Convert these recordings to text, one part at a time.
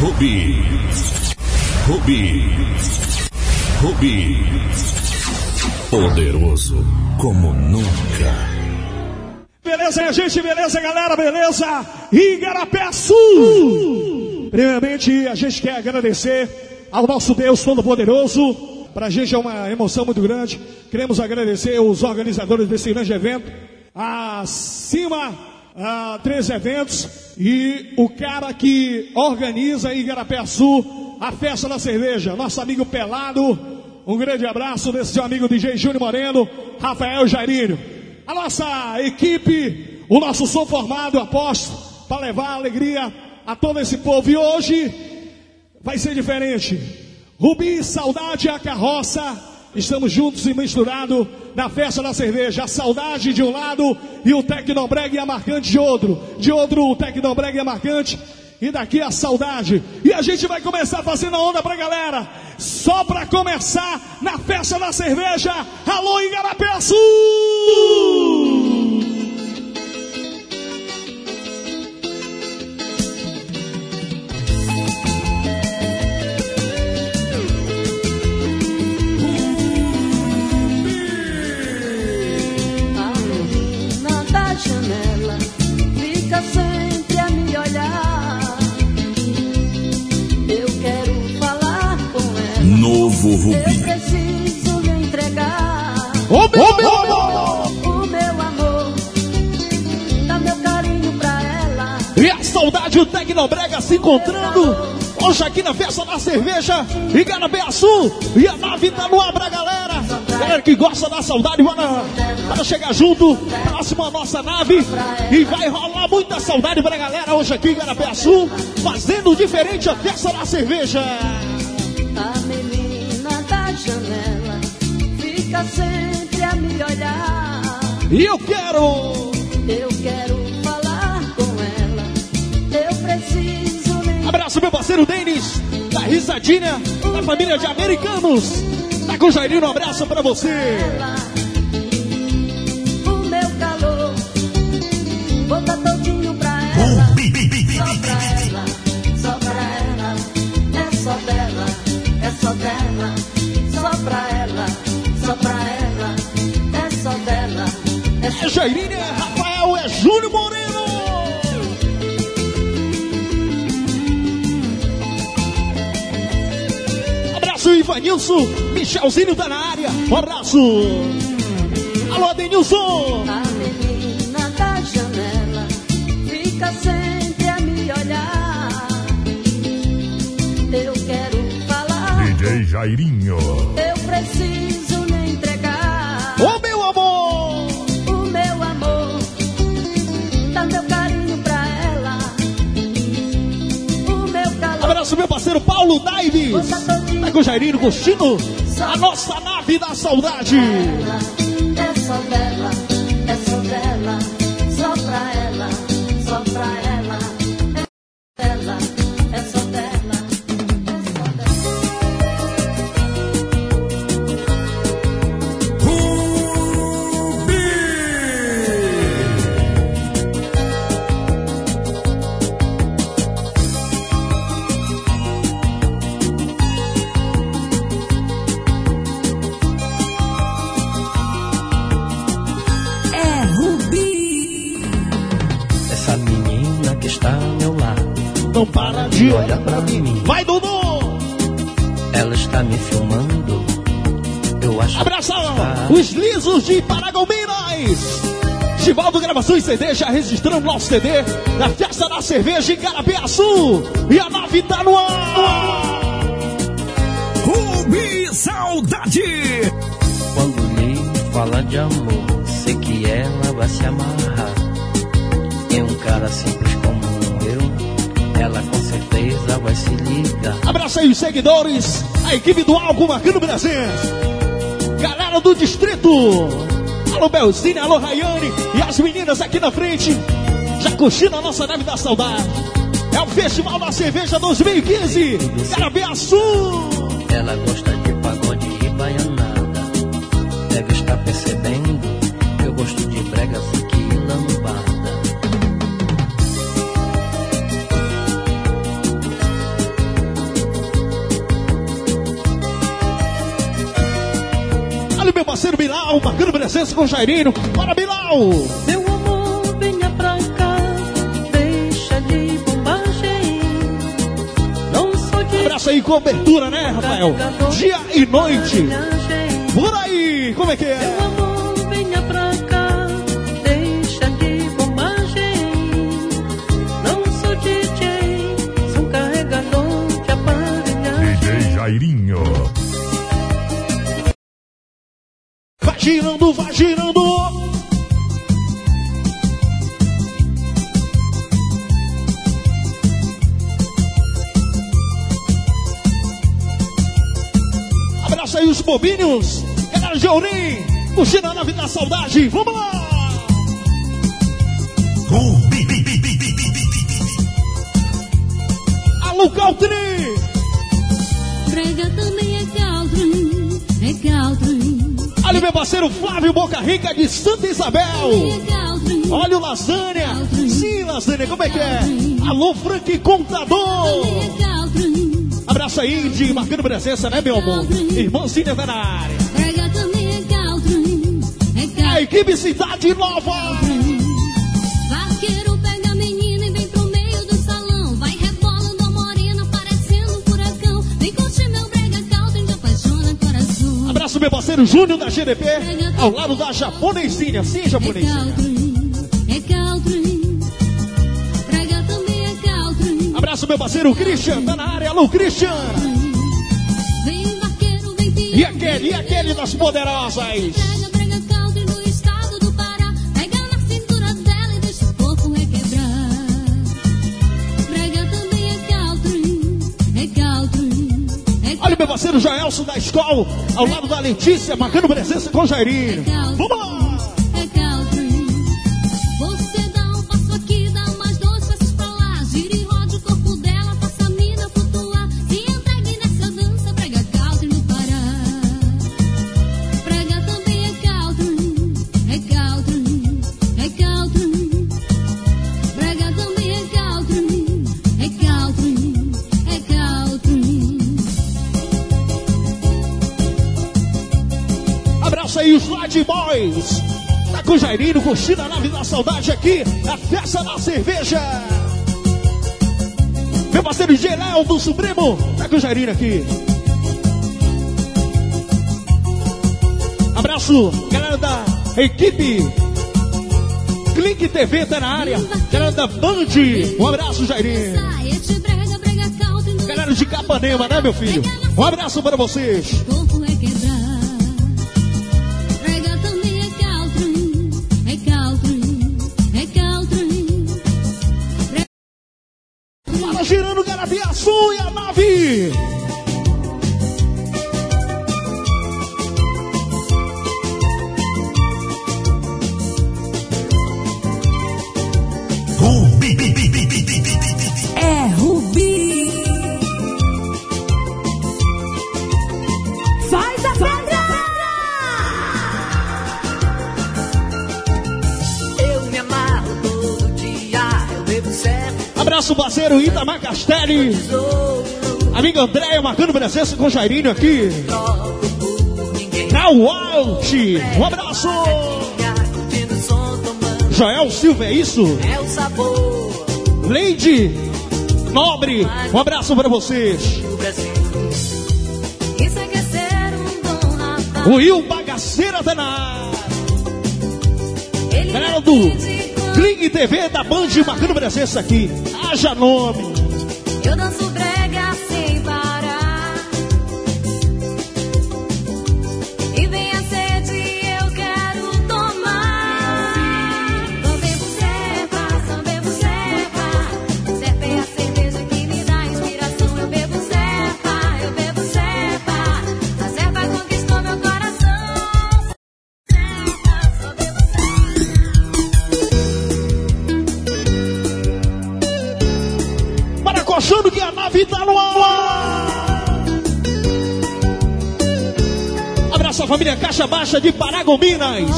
Rubi. Rubi. Rubi. Poderoso como nunca. Beleza, minha gente? Beleza, galera? Beleza? Igarapé Sul! Primeiramente, a gente quer agradecer ao nosso Deus Todo-Poderoso. Para a gente é uma emoção muito grande. Queremos agradecer os organizadores desse grande evento. Acima a três eventos e o cara que organiza em Igarapé Sul a festa da cerveja, nosso amigo Pelado. Um grande abraço desse seu amigo DJ Júnior Moreno, Rafael Jairinho. A nossa equipe, o nosso som formado, aposto, para levar alegria a todo esse povo. E hoje vai ser diferente. Rubi, saudade a carroça. Estamos juntos e misturados na festa da cerveja. A saudade de um lado e o Tecnobreg e a marcante de outro. De outro, o Tecnobreg e a marcante. E daqui a saudade. E a gente vai começar fazendo a onda pra galera. Só pra começar na festa da cerveja. Alô, Igarapé Sul! Eu Rubi. preciso lhe entregar Ô meu, meu amor! o meu amor. Dá meu carinho pra ela. E a saudade o Tecnobrega se encontrando. Hoje aqui na festa da cerveja, Igarapé Sul. E a nave tá no ar pra galera. Galera que gosta da saudade, bora, bora chegar junto. Próximo a nossa nave. E vai rolar muita saudade pra galera hoje aqui em Sul. Fazendo diferente a festa da cerveja. Fica sempre a me olhar. E eu quero. Eu quero falar com ela. Eu preciso lhe Abraço meu parceiro Denis, da Risadinha, da família de americanos. Tá com o Jairinho, um abraço pra você. ela. O meu calor, vou dar todinho pra ela. Só pra ela, só pra ela. É só dela, é só dela. É É Jairinho, é Rafael, é Júnior Moreno. Abraço, Ivanilson, Michelzinho tá na área. Um abraço. Alô, Denilson. A menina da janela fica sempre a me olhar. Eu quero falar, DJ Jairinho. eu preciso parceiro Paulo Daives. Tá com o Jairinho curtindo a nossa nave da saudade. CD, já registrando nosso CD na Festa da Cerveja em Carapiaçu. E a nave tá no ar. Rubi Saudade. Quando lhe fala de amor, sei que ela vai se amarrar. Em um cara simples como eu, ela com certeza vai se ligar. Abraça aí os seguidores, a equipe do álcool marcando presença. Galera do distrito. Alô, Belzinha, alô, Rayane e as meninas aqui na frente, já curtindo a nossa nave da saudade. É o Festival da Cerveja 2015, Carabiaçu. Ela gosta de pagode e baianada, deve estar percebendo eu gosto de brega, fique lambada. Olha o meu parceiro Bilal, bacana, presença com Jairinho. Bora, Bilal! Meu amor, venha pra cá, deixa de bobagem. Não sou de Abraço aí, cobertura, né, Rafael? Dia e noite. Por aí, como é que Meu é? amor, venha pra cá, deixa de bobagem. Não sou DJ, sou carregador de aparelhagem. DJ Jairinho. Girando. Abraço aí os bobinhos. Galera de Ourim, curtindo a nave da saudade. Vamos lá! Alô, Caltri! O meu parceiro Flávio Boca Rica de Santa Isabel. Olha o Lasanha. Sim, Lasanha, como é que é? Alô, Frank Contador. Abraço aí, de marcando presença, né, meu amor? Irmãzinha tá na área. É é A equipe Cidade Nova. Abraço, meu parceiro Júnior da GDP. Ao lado da japonesinha. Sim, É japonesinha. É é. Abraço, meu parceiro Christian. Tá na área. Alô, Christian. E aquele, e aquele das poderosas. Olha o meu parceiro Jaelson da escola. Ao lado da Letícia, marcando presença com Jairinho. Vamos Jairinho, curtindo a nave da saudade aqui. A festa da cerveja. Meu parceiro DJ Léo do Supremo. Tá com o Jairinho aqui. Abraço, galera da equipe. Clique TV tá na área. Galera da Band. Um abraço, Jairinho. Galera de Capanema, né, meu filho? Um abraço para vocês. Abraço, parceiro Itamar Castelli. Amigo Andréia marcando presença com o Jairinho aqui. troco por ninguém. Na Walt. Um abraço. Joel Silva, é isso? é o sabor Leide Nobre. Um abraço para vocês. O Will Bagaceira tá na Galera do Kling TV da Band marcando presença aqui. Haja nome. Eu danço Caixa de Paragominas.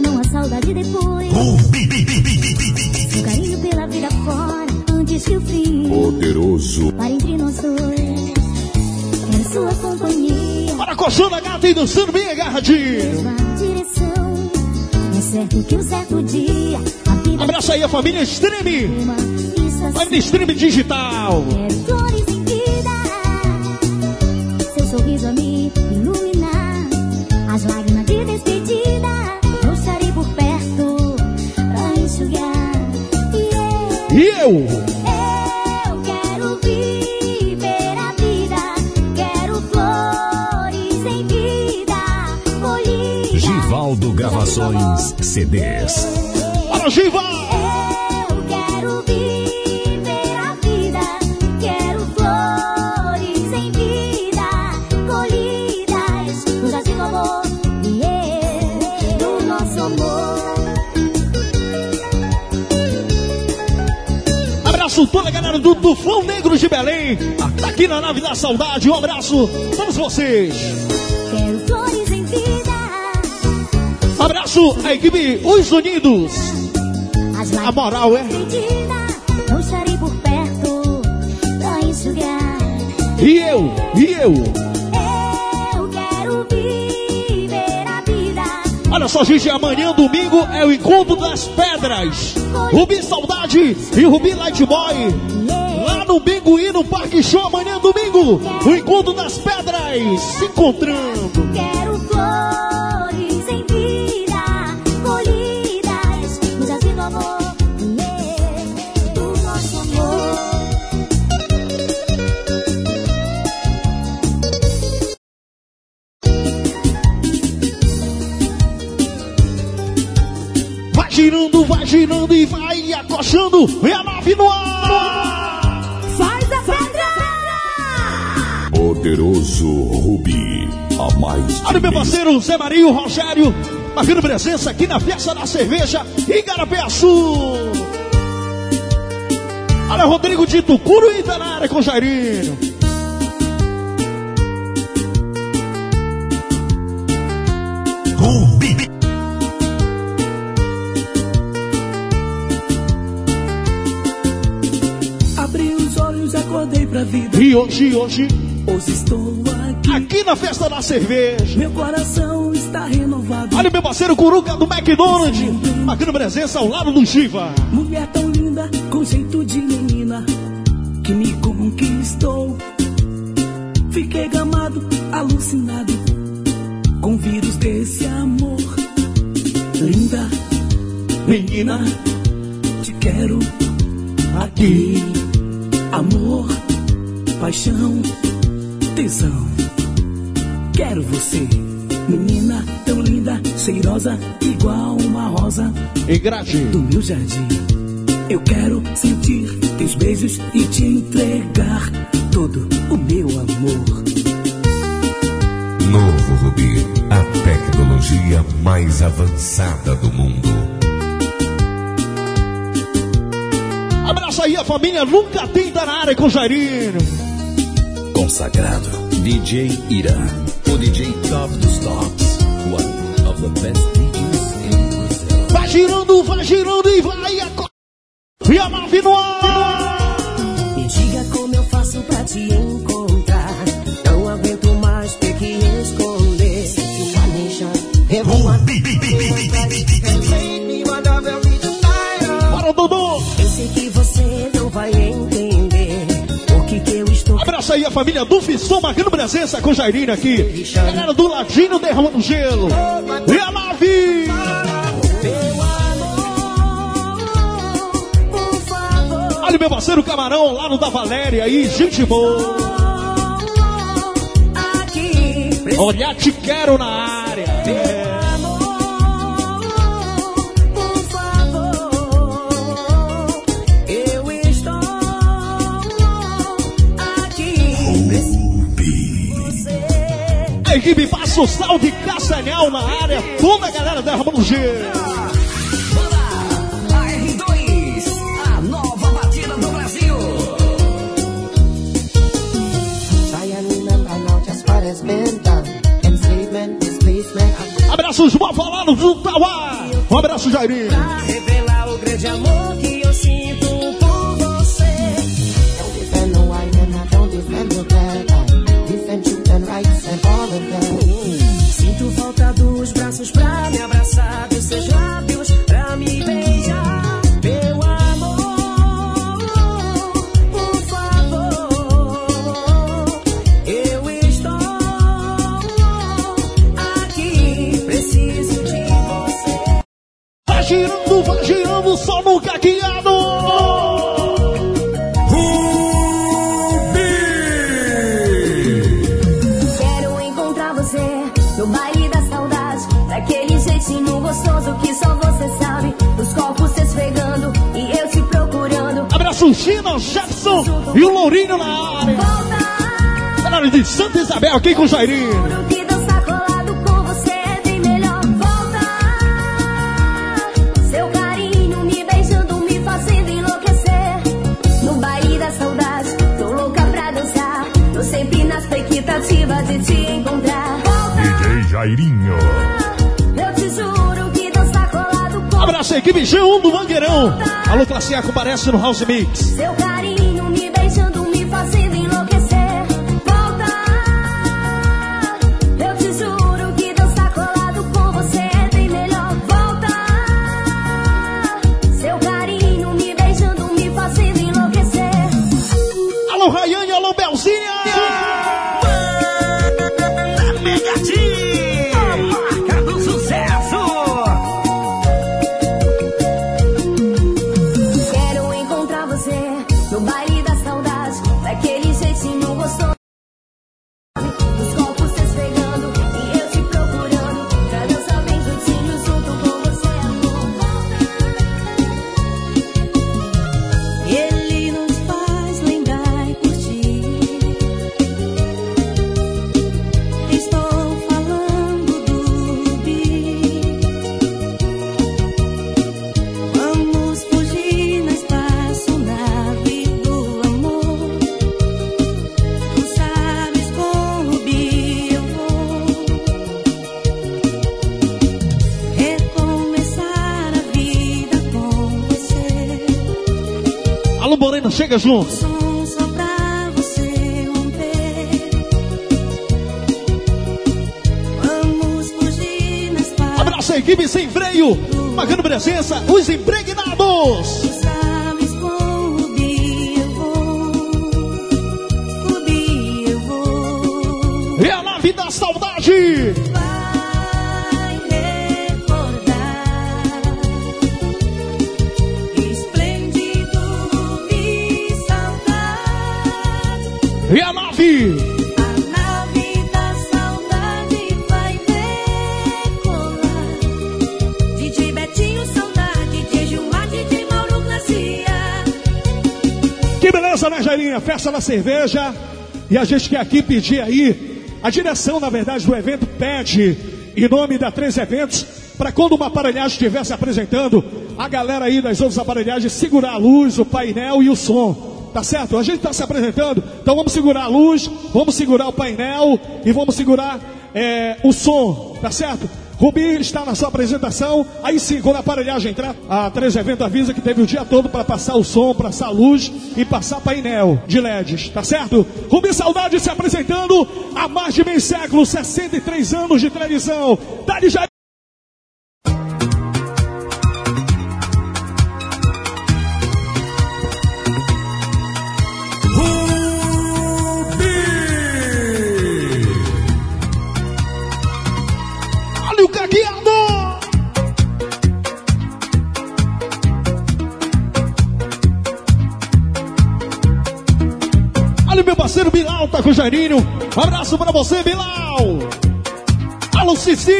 Não há saudade depois. Rubi. Bi, bi, bi, bi, bi, bi, bi. Seu carinho pela vida fora. Antes que o fim Poderoso. para entre nós dois. Quero sua companhia. Para a gata e dançando bem agarradinho. mesma direção. É certo que um certo dia a vida Abraça aí a família estação. Família Stream Digital. Quero CDs. Bora, Giva! Eu quero viver a vida, quero flores em vida, colhidas no jardim do amor, yeah, do nosso amor. Abraço toda a galera do Tufão Negro de Belém. Tá aqui na nave da saudade. Um abraço todos vocês. Abraço a equipe Os Unidos. A moral é. despedida, não estarei por perto pra enxugar. E eu? E eu? Eu quero viver a vida. Olha só, gente, amanhã, domingo, é o Encontro das Pedras. Rubi Saudade e Rubi Light Boy. Lá no Binguí, no Parque Show, amanhã, domingo, o Encontro das Pedras. Se encontrando. Vai acochando. E a nave no ar. Faz a pedra! Poderoso Rubi. A mais Olha meu parceiro Zé Marinho Rogério, marcando presença aqui na festa da cerveja em Garapé Sul. Olha Rodrigo de Tucuro e tá na área com Jairinho. Hoje, hoje, Hoje estou aqui. aqui na festa da cerveja. Meu coração está renovado. Olha meu parceiro Curuca do McDonald's, marcando presença ao lado do Shiva. Mulher tão linda, com jeito de menina, que me conquistou. Fiquei gamado, alucinado, com vírus desse amor. Linda, menina, te quero aqui. Paixão, tesão. Quero você, menina tão linda, cheirosa, igual uma rosa E grátis. do meu jardim. Eu quero sentir teus beijos e te entregar todo o meu amor. Novo Rubi. A tecnologia mais avançada do mundo. Abraça aí a família Nunca Tenta na área com Jairinho. Consagrado DJ Ira, o DJ top dos tops, one of the best DJs in Brazil. Vai girando, vai girando e vai aco... E a nave no ar. Me diga como eu faço pra te família do Fisson marcando presença com Jairinho aqui. Galera do Ladinho derramando gelo. E a nave. Olha meu parceiro Camarão lá no da Valéria aí, gente boa. Olha, te quero na área. Equipe passa o sal de Castanhal na área. Toda a galera derramando gelo. Banda AR2, a nova batida do Brasil. Try and remember now just what has been done. Enslavement, displacement, and Abraços mal falados do Tauá. Um abraço, Jairinho. Pra revelar o grande amor pra dançar. Tô sempre na expectativa de te encontrar. Volta, DJ Jairinho. eu te juro que dançar colado com Abraço a equipe G1 do Mangueirão. Alô, Classeco, aparece no House Mix. Seu carinho na espada. Abraço a equipe sem freio. Marcando presença, os impregnados. É a nave da saudade. Festa da cerveja. E a gente quer aqui pedir aí, a direção, na verdade, do evento pede, em nome da Três Eventos, para quando uma aparelhagem estiver se apresentando, a galera aí das outras aparelhagens segurar a luz, o painel e o som. Tá certo? A gente está se apresentando, então vamos segurar a luz, vamos segurar o painel e vamos segurar é, o som, tá certo? Rubi está na sua apresentação. Aí sim, quando a aparelhagem entrar, a 3 Evento avisa que teve o dia todo para passar o som, passar a luz e passar painel de LEDs, tá certo? Rubi Saudade se apresentando há mais de meio século, 63 anos de tradição. Dali já. Abraço pra você, Bilal! Alô, Cici!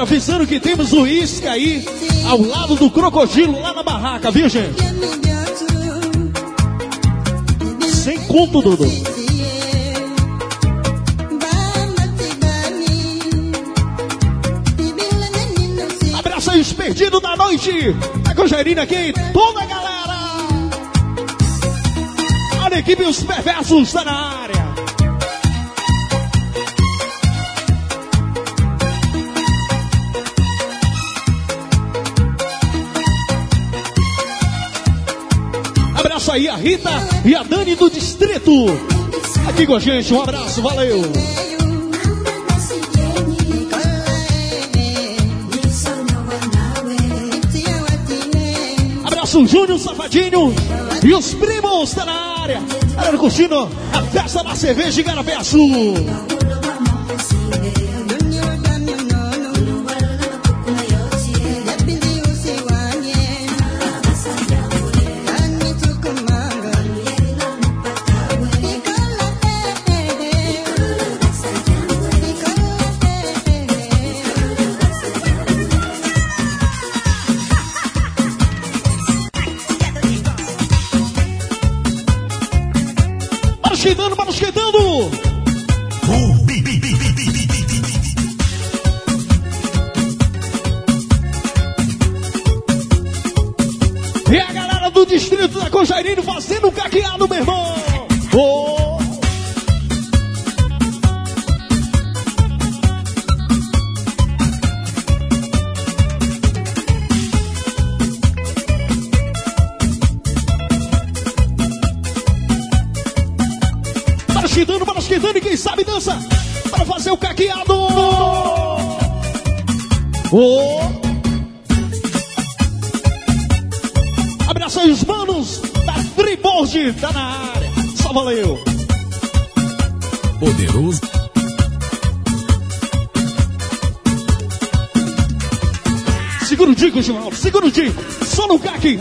Avisando que temos o isca aí, ao lado do crocodilo, lá na barraca, viu, gente? Conto, Dudu. Os perdidos da noite. Tá com Jairinho aqui, toda a galera. Olha a equipe, os perversos na área. Abraço aí a Rita e a Dani do Distrito. Aqui com a gente, um abraço, valeu. Abraço Júnior Safadinho e os primos tá na área. Galera curtindo a festa da cerveja em Garapé.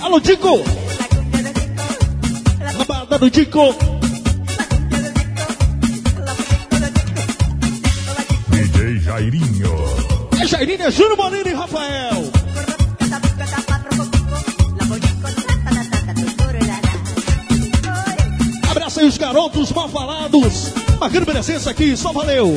Alô, Dico. Na do Dico. DJ Jairinho. É Jairinho, é Molina e Rafael. Abraça aí os garotos mal falados. Marcando presença aqui. Só valeu.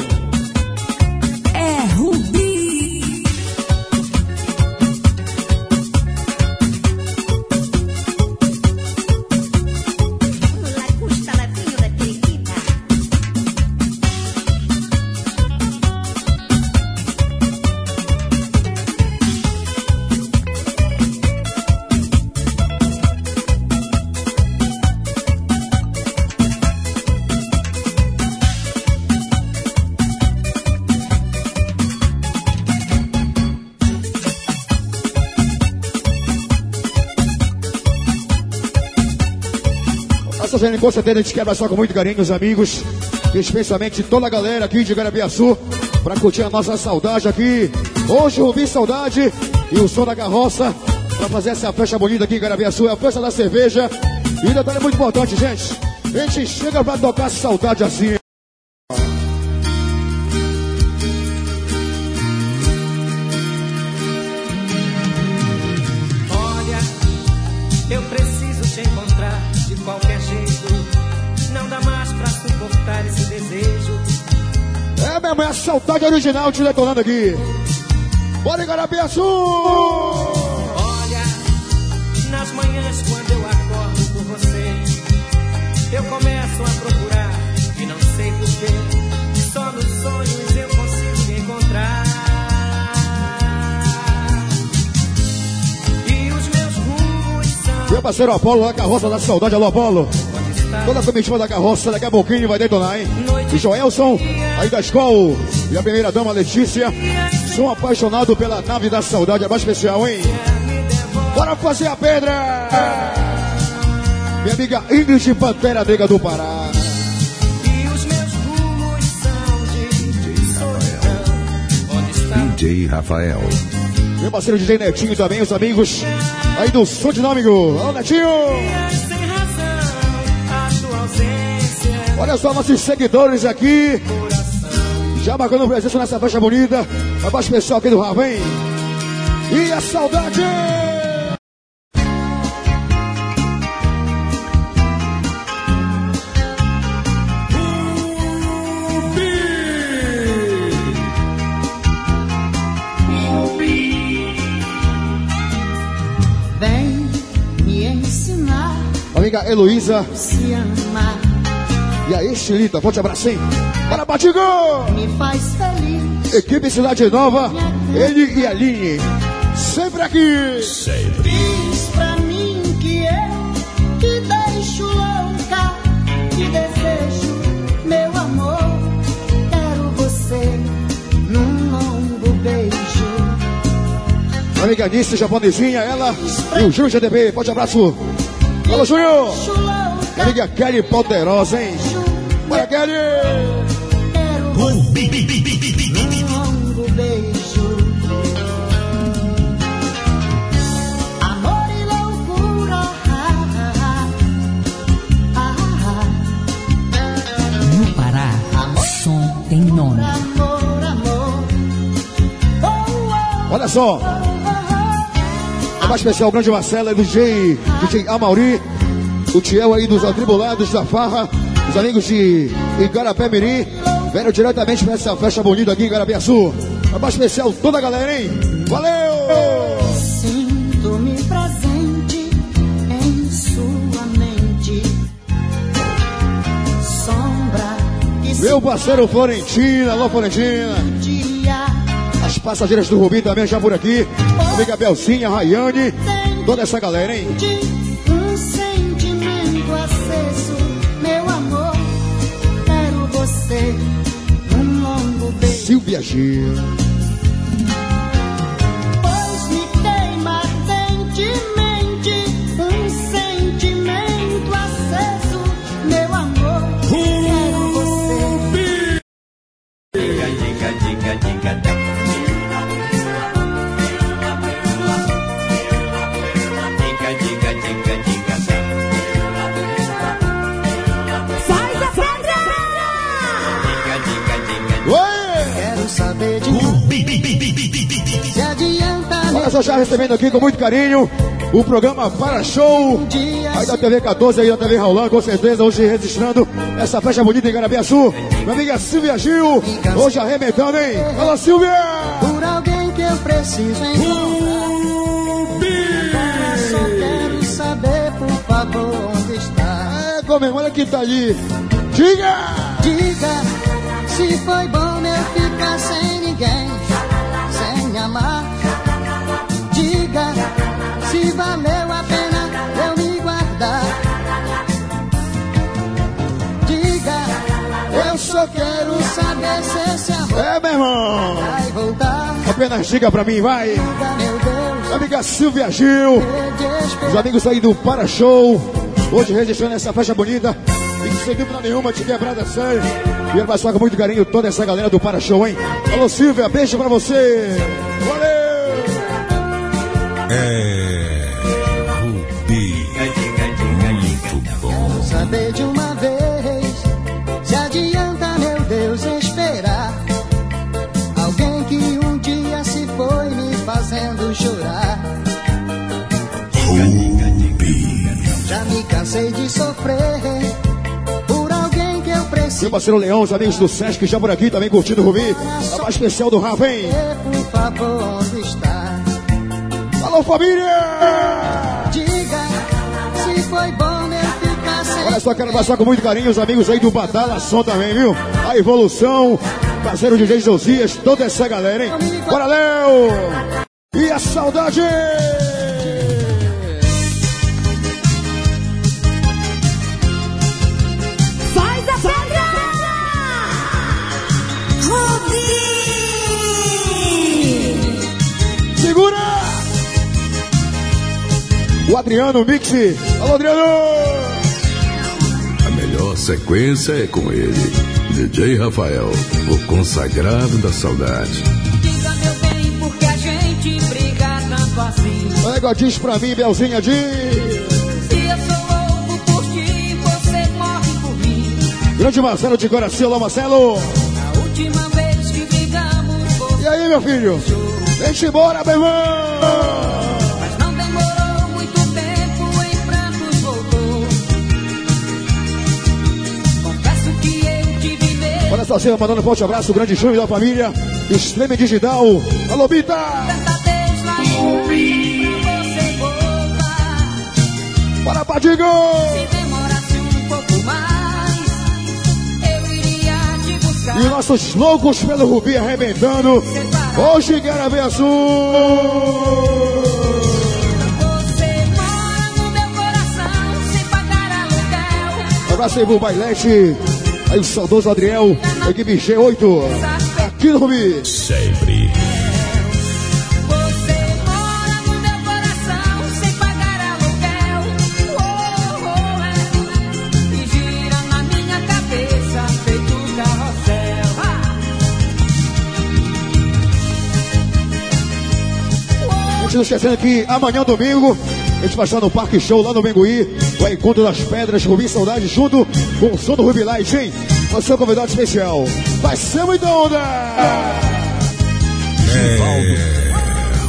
Gente com certeza a gente quer abraçar com muito carinho os amigos, especialmente toda a galera aqui de Garabiaçu, para curtir a nossa saudade aqui. Hoje eu vi saudade e o som da carroça para fazer essa festa bonita aqui em Garabiaçu, é a festa da cerveja. E detalhe muito importante, gente. A gente chega para tocar saudade assim. Saudade original te detonando aqui. Bora Garabiaçu! Olha, nas manhãs quando eu acordo por você, eu começo a procurar e não sei porquê. Só nos sonhos eu consigo me encontrar. E os meus rumos são Meu parceiro Apolo, a carroça da saudade, alô Apolo. Toda a comitiva da carroça, daqui a pouquinho vai detonar, hein? E Joelson, aí da escola. E a primeira dama Letícia. Sou apaixonado pela nave da saudade, é mais especial, hein? Bora fazer a pedra! Minha amiga Ingrid Pantera Negra do Pará. E os meus rumos são de solidão. Onde está DJ Rafael. Meu parceiro DJ Netinho também, os amigos aí do Som Dinâmico. Alô, Netinho! Olha só nossos seguidores aqui. Já marcando presença nessa festa bonita. A mais especial aqui do Rava, hein? E a saudade! Vem me ensinar Amiga Heloísa se amar. E a Estilita. Forte abraço, hein? Bora, Batigo! Me faz feliz. Equipe Cidade Nova, ele e a Aline. Sempre aqui. Diz pra mim que eu te deixo louca. Te desejo, meu amor. Quero você num longo beijo. Amiga Nice, japonesinha, ela e o Júnior GDB. Forte abraço. Alô, louca. Amiga Kelly Poderosa, hein? Você num longo beijo. Amor e loucura. Ah, ah, ah, No Pará, som tem nome. Amor, amor. Oh, oh, Olha só, mais especial, o grande Marcelo, DJ, DJ Amauri, o Tiel aí dos atribulados da farra, Os amigos de Igarapé Mirim vieram diretamente para essa festa bonita aqui em Igarapé-Sul. Mais especial toda a galera, hein? Valeu! Sinto-me presente em sua mente. Sombra que Meu parceiro Florentina, alô Florentina. dia As passageiras do Rubi também já por aqui. Amiga Belcinha, Rayane, toda essa galera, hein? Silvia Gil. Recebendo aqui com muito carinho o programa Para Show. Aí da TV 14, aí da TV Raulão, com certeza, hoje registrando essa festa bonita em Garabiaçu. Minha amiga Silvia Gil, hoje arrebentando, hein? Fala, Silvia! por alguém que eu preciso encontrar. Só quero saber, por favor, onde está. É, comemora que tá ali. Diga! Diga se foi bom eu ficar sem ninguém, sem amar. Diga se valeu a pena eu me guardar. Diga, eu só quero saber se esse amor É, meu irmão! vai voltar. Apenas diga pra mim, vai! Diga, meu Deus, amiga Silvia Gil, os amigos aí do Para Show, hoje registrando essa festa bonita. E sem dúvida nenhuma, te quebrada sério. E ele vai com muito carinho toda essa galera do Para Show, hein? Alô, Silvia, beijo pra você! Valeu! É. Rubi. Muito bom. saber de uma vez se adianta, meu Deus, esperar alguém que um dia se foi me fazendo chorar. Já me cansei de sofrer por alguém que eu preciso. Meu parceiro Leão, os amigos do Sesc já por aqui, também curtindo o Rubi. A mais especial do Rafa, hein? Por favor, onde está? Alô, família! Diga se foi bom eu ficar sem. Olha só, quero abraçar com muito carinho os amigos aí do Batalha Som também, viu? A Evolução, parceiro DJ Josias, toda essa galera, hein? Bora, Léo! E a saudade! O Adriano Mix. Alô, Adriano! A melhor sequência é com ele, DJ Rafael, o consagrado da saudade. Diga, meu bem, porque a gente briga tanto assim. Pega, diz pra mim, Belzinha, diz. Se eu sou louco por ti, você morre por mim. Grande Marcelo de coração, alô, Marcelo. A última vez que brigamos, você E aí, meu filho? Deixa embora, meu irmão! Você mandando um forte abraço, grande Júnior da família. Extreme Digital. Alô, Bita! Bora, Padigo! E nossos loucos pelo Rubi arrebentando. Hoje, Azul. Sem pagar aluguel. Abraço aí pro Bailete. Aí o saudoso Adriel, equipe G8. Aqui no Rubi. Sempre. Você mora no meu coração sem pagar aluguel. É. Gira na minha cabeça feito carrossel. A gente não esquecendo que amanhã, domingo, a gente vai estar no Parque Show lá no Bengui. O Encontro das Pedras, Rubi Saudade, junto com o som do Rubi Light, hein? o seu convidado especial. Vai ser muito onda! É,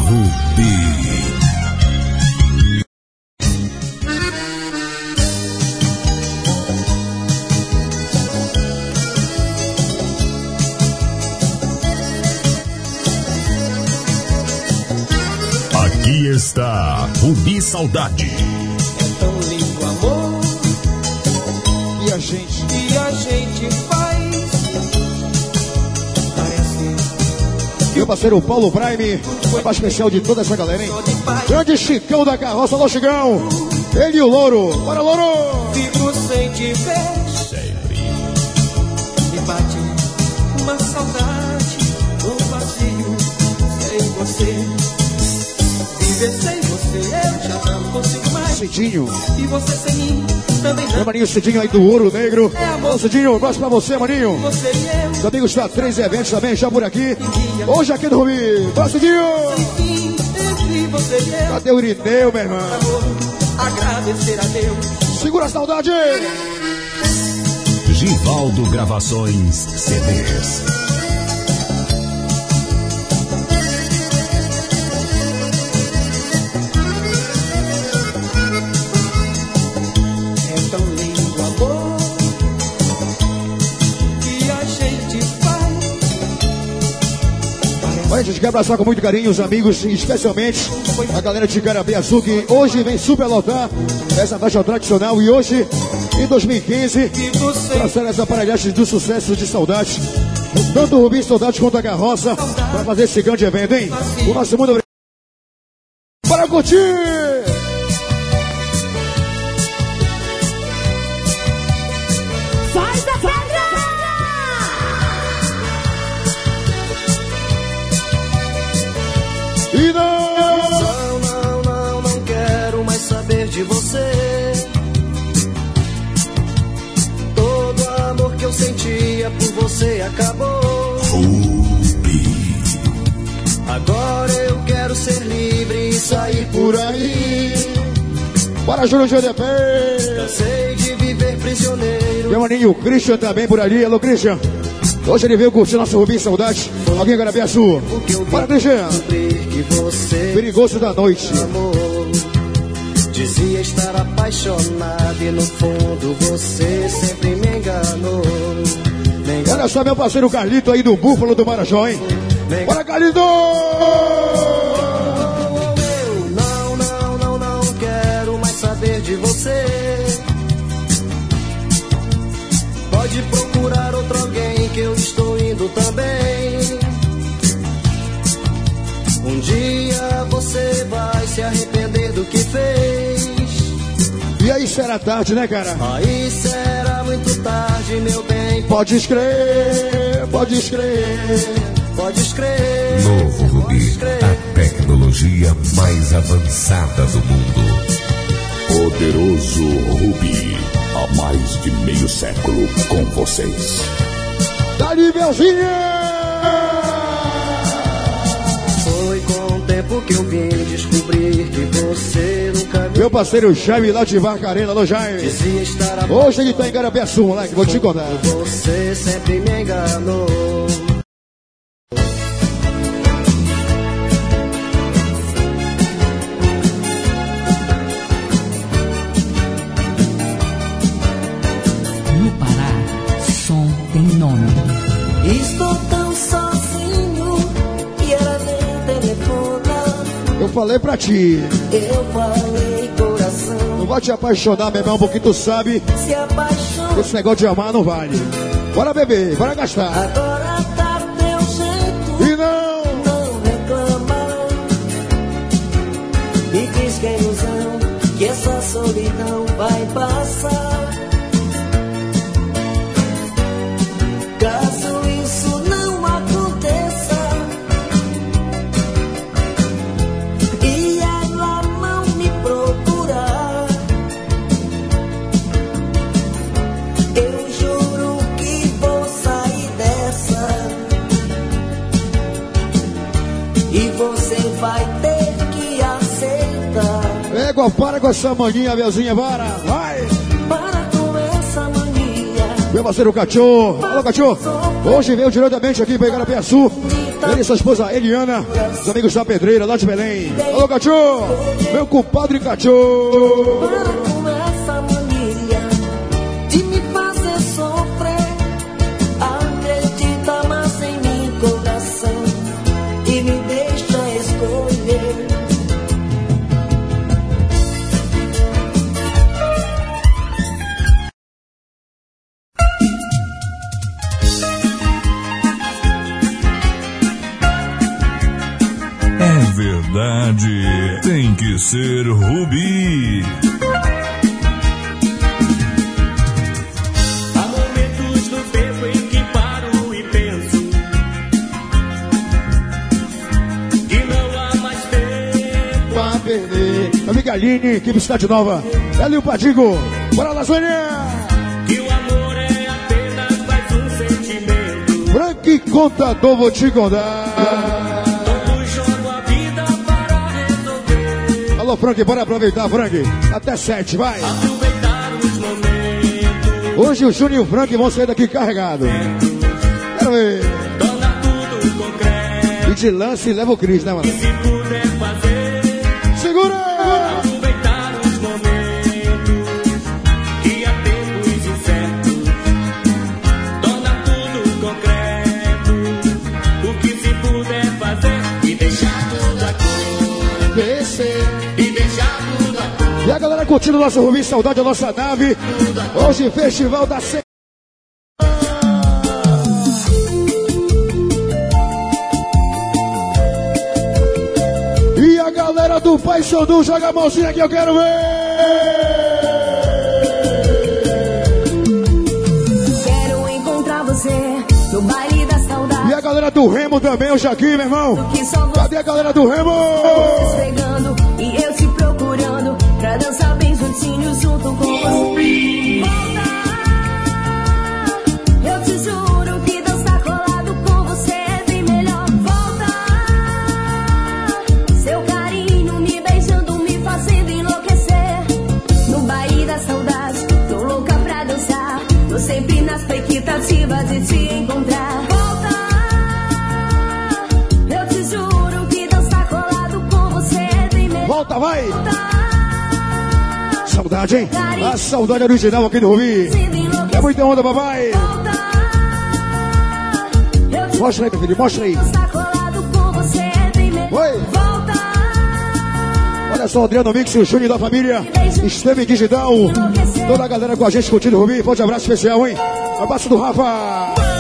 Rubi. Aqui está Rubi Saudade. É tão lindo amor. E a gente a gente faz. Parece Meu parceiro Paulo Prime, foi mais especial de toda essa galera, hein? Grande Chicão da carroça, alô Chicão! Ele e o Louro, bora Louro! fico sem te ver. Sempre. Me bate uma saudade, um vazio sem você. Viver sem consigo mais. Cidinho, E você sem mim também não. maninho Cidinho aí do Ouro Negro. Ô Cidinho, um abraço pra você, maninho. Você e eu, Os amigos da Três Eventos também, já por aqui. Hoje aqui no Rubi. Bora, Cidinho! enfim, entre você e eu. Cadê o Irineu, meu irmão? Agradecer a Deus. Segura a saudade! Givaldo Gravações CDs. Gente quer abraçar com muito carinho os amigos, especialmente a galera de Carabé Azul, que hoje vem superlotar essa faixa tradicional e hoje, em 2015, trouxeram essa aparelhagem do sucesso de saudade. Tanto o Rubinho Saudade quanto a Carroça, para fazer esse grande evento, hein? O nosso mundo. Bora curtir! E não! Não, não, não, quero mais saber de você. Todo amor que eu sentia por você acabou. Agora eu quero ser livre e sair por aí. Bora, Júlio GDP! Cansei de viver prisioneiro. Meu maninho Christian também por ali. Alô, Christian. Hoje ele veio curtir nosso Rubinho Saudade. Alguém. Bora, Christian! Que você Perigoso da noite. Dizia estar apaixonado e no fundo você sempre me enganou. Me enganou. Olha só meu parceiro Carlito aí do Búfalo do Marajó, hein? Bora, Carlito! Indo também. Um dia você vai se arrepender do que fez. E aí será tarde, né, cara? Aí será muito tarde, meu bem. Pode escrever, pode escrever. Pode escrever. Novo Rubi, a tecnologia mais avançada do mundo. Poderoso Rubi. Há mais de meio século com vocês. Belzinha! Foi com o tempo que eu vim descobrir que você nunca me Meu parceiro Jaime lá de Varcarena, alô Jaime. Hoje ele tá em Garabé Sul, moleque, vou te contar. Você sempre me enganou. Falei pra ti, Eu falei coração, não vai te apaixonar, meu irmão, porque tu sabe se apaixona. que esse negócio de amar não vale. Bora beber, bora gastar. Agora tá teu jeito, E não! não reclama. Diz que é ilusão, que essa solidão vai passar. Égua, para com essa maninha, Belzinha, bora! Vai! Para com essa mania. Meu parceiro Cachorro, alô Cachorro! Hoje veio diretamente aqui para Igarapé Sul. Ele e sua esposa Eliana, os amigos da Pedreira, lá de Belém. Alô Cachorro! Meu compadre Cachorro! Perder. Amiga Aline, equipe Cidade Nova. Ali o Padigo. Bora lá, Sônia. que o amor é apenas mais um sentimento. Frank Contador, vou te contar. Todo jogo a vida para resolver. Alô, Frank, bora aproveitar, Frank. Até sete, vai. Aproveitar os momentos. Hoje o Júnior e o Frank vão sair daqui carregados. Quero ver. Torna tudo concreto. E de lance leva o Cris, né, mano? Curtindo o nosso Rubi, saudade da nossa nave. Hoje, Festival da Ce... E a galera do Pai Sandu, joga a mãozinha que eu quero ver! Quero encontrar você no baile da saudade. E a galera do Remo também, hoje aqui, meu irmão. Cadê a galera do Remo? esfregando pra dançar bem juntinho junto com você. Volta, eu te juro que dançar colado com você é bem melhor. Volta, seu carinho me beijando, me fazendo enlouquecer. No baile da saudade, tô louca pra dançar. Tô sempre na expectativa de te encontrar. Volta, eu Saudade, hein? A saudade original aqui do Rubi. É muita onda, papai. Mostra aí, meu filho, mostra aí. Oi. Olha só, Adriano Mix e o Júnior da família. Esteve Digital. Toda a galera com a gente curtindo o Rubi. Forte abraço especial, hein? Abraço do Rafa.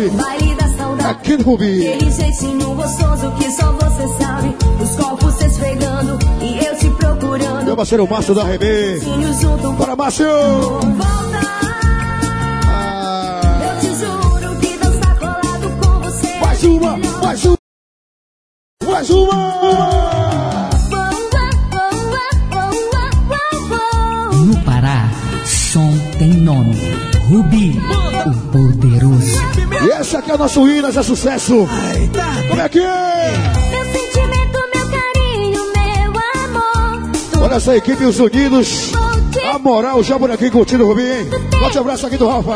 Baile da saudade. Aqui no Rubi. Aquele jeitinho gostoso que só você sabe. Os corpos se esfregando e eu te procurando. Meu parceiro Márcio da com Bora, Márcio! Volta, Ah, eu te juro que dançar colado com você mais uma, mais uma. Mais uma! No Pará, som tem nome. Rubi, o poderoso. E esse aqui é o nosso Inas, é sucesso. Como é que é? Meu sentimento, meu carinho, meu amor. Olha essa equipe, os Unidos. A moral já por aqui curtindo o Rubi, hein? Forte abraço aqui do Rafa.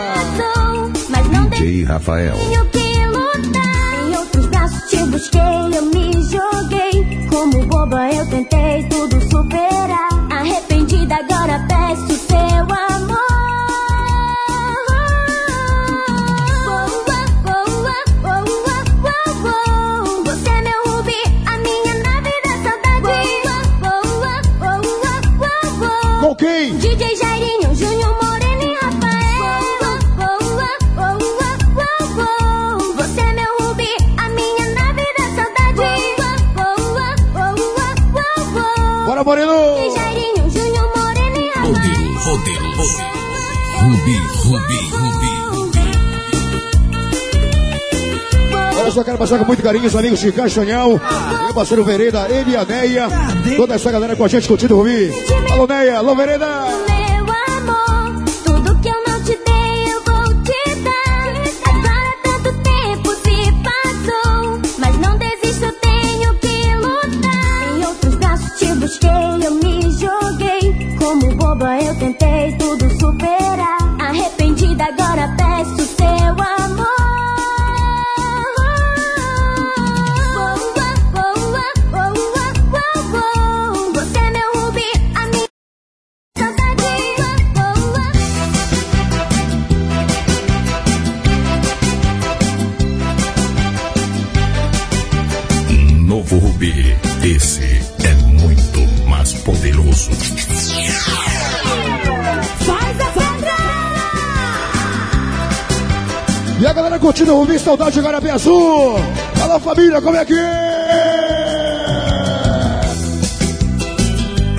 DJ Rafael. tenho que lutar. Em outros braços te busquei, eu me joguei. Como boba eu tentei tudo superar. Arrependida agora peço só, quero passar com muito carinho os amigos de Castanhal, meu parceiro Vereda, ele e a Neia, toda essa galera com a gente curtindo o Rubi. Alô, Neia, alô, Vereda! Saudade Garapé Azul. Alô família, como é que é?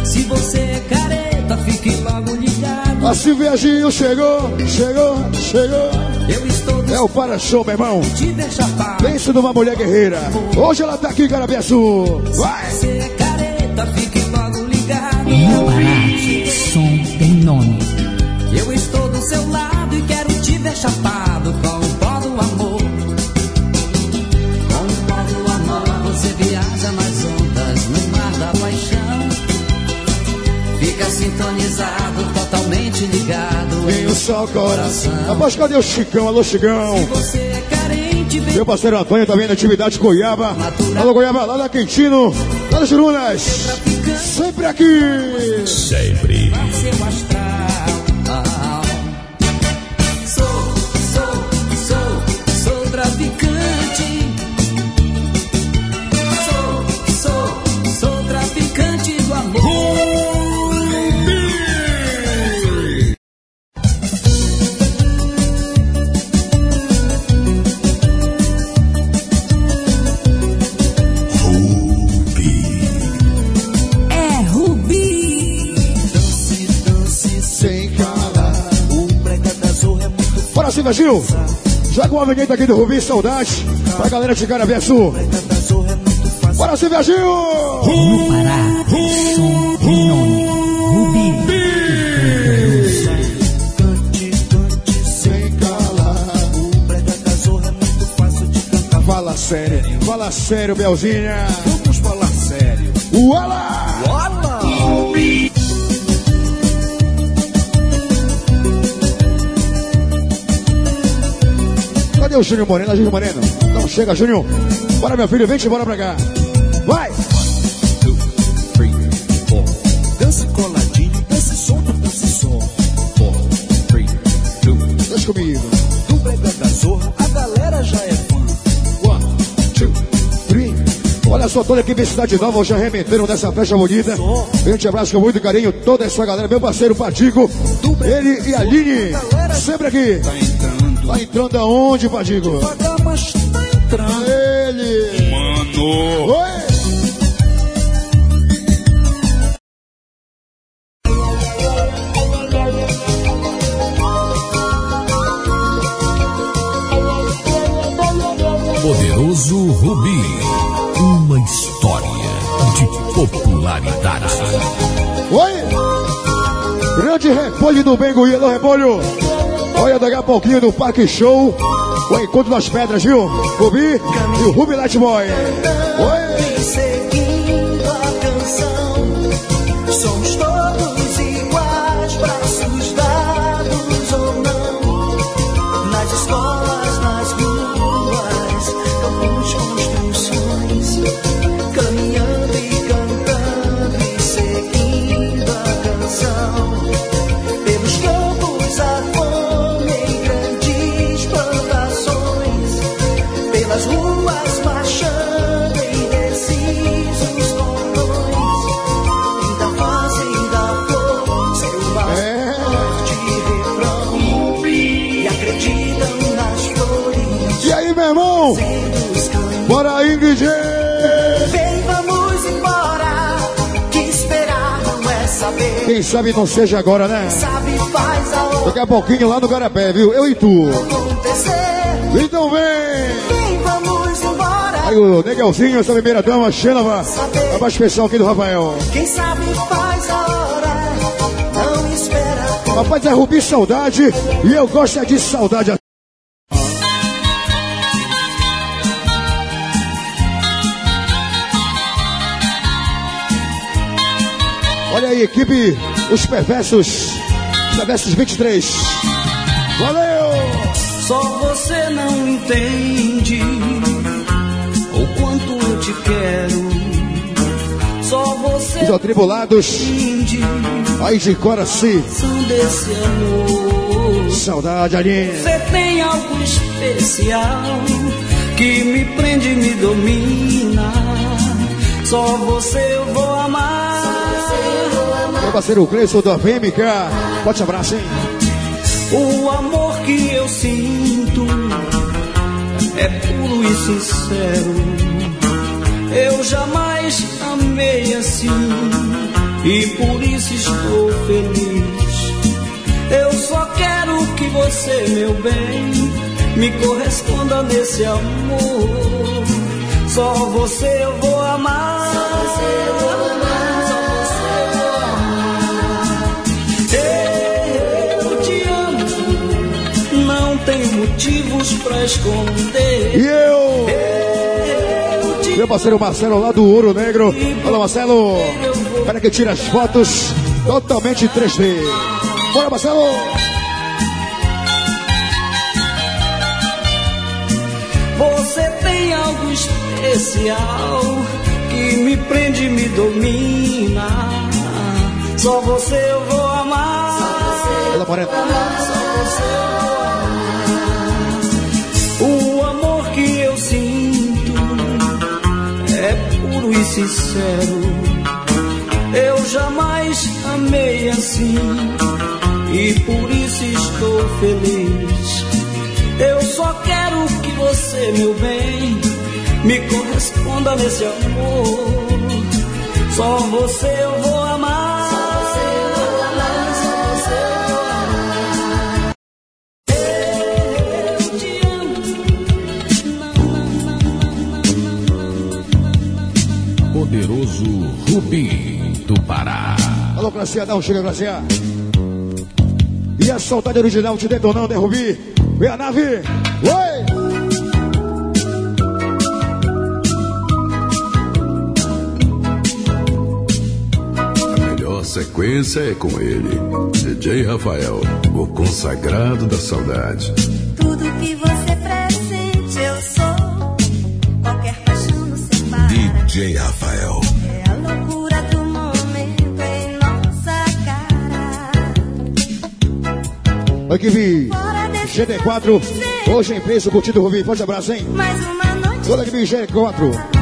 Se você é careta, fique logo ligado. A Silviaginho chegou, chegou, chegou. Eu estou É o para-show, meu irmão. te deixar paz. Pense numa mulher guerreira. Hoje ela tá aqui em Garapé Azul. Vai! Se você é careta, fique logo ligado. Pará, só coração. Rapaz, cadê o Chicão? Alô, Chicão. Você é carente, Meu parceiro Antônio também na atividade Goiaba. Alô, Goiaba, lá na Quintino, lá nas Jurunas. Sempre aqui. Sempre. seu Silva Gil. Joga uma vinheta aqui do Rubi Saudade. Pra galera de Garapé Sul. Bora, Silva Gil. No Pará, som tem nome. Rubi. É. Fala sério, fala sério, Belzinha. Vamos falar sério. Uala! O Júnior Moreno? Júnior Moreno. Então chega, Júnior. Bora, meu filho, vem te embora pra cá. Vai! Dance coladinho, dance solto, dance só. Deixa comigo. Do brega da zorra, a galera já é fã. One, two, three. Olha só, toda a equipe Cidade Nova hoje arrebentando dessa festa bonita. Eu te abraço com muito carinho, toda essa galera, meu parceiro Patico, ele e a Aline, sempre aqui. Tá entrando, aonde, Patico? devagar, mas tá entrando. Ele. Mano. Oi! Poderoso Rubi. Uma história de popularidade. Oi! Grande repolho do Benguí, alô repolho! Olha daqui a pouquinho no Parque Show, o encontro das pedras, viu? Rubi e o Rubi Light Boy. Oi! Seguindo a canção, Ingrid! Vem, vamos embora, que esperar não é saber, Quem sabe não seja agora, né? sabe faz a hora Daqui a pouquinho lá no Garapé, viu? Eu e tu. acontecer. Então vem! Vem, vamos embora. Aí o Negelzinho, essa primeira dama, Xênova. A mais especial aqui do Rafael. Quem sabe faz a hora, não espera. Rapaz, é Rubi Saudade e eu gosto é de saudade. Aí, equipe, os perversos, perversos 23. Valeu! Só você não entende o quanto eu te quero. Só você Os atribulados, aí de Coraci. desse amor. Saudade, Aline. Você tem algo especial que me prende e me domina. Só você eu vou amar. Meu parceiro Cleison da VMK. Forte abraço, hein? O amor que eu sinto é puro e sincero. Eu jamais amei assim e por isso estou feliz. Eu só quero que você, meu bem, me corresponda nesse amor. Só você eu vou amar. Só você eu vou amar. Motivos pra esconder. E eu? Meu parceiro Marcelo lá do Ouro Negro. Fala, Marcelo. Cara que tira as fotos totalmente em 3D. Bora, Marcelo. Você tem algo especial que me prende e me domina. Só você eu vou amar. Só você eu sincero. Eu jamais amei assim e por isso estou feliz. Eu só quero que você, meu bem, me corresponda nesse amor. Só você eu vou Poderoso Rubi do Pará. Alô, Graciadão, chega, Gracia. E a saudade original te detonando, é Rubi. Vem a nave. Oi! A melhor sequência é com ele, DJ Rafael, o consagrado da saudade. Tudo que você pressente, eu sou. Qualquer paixão nos separa. DJ Rafael. Equipe GD4. Hoje em peso, curtido Rubi. Forte abraço, hein? Mais uma noite Toda equipe GD4.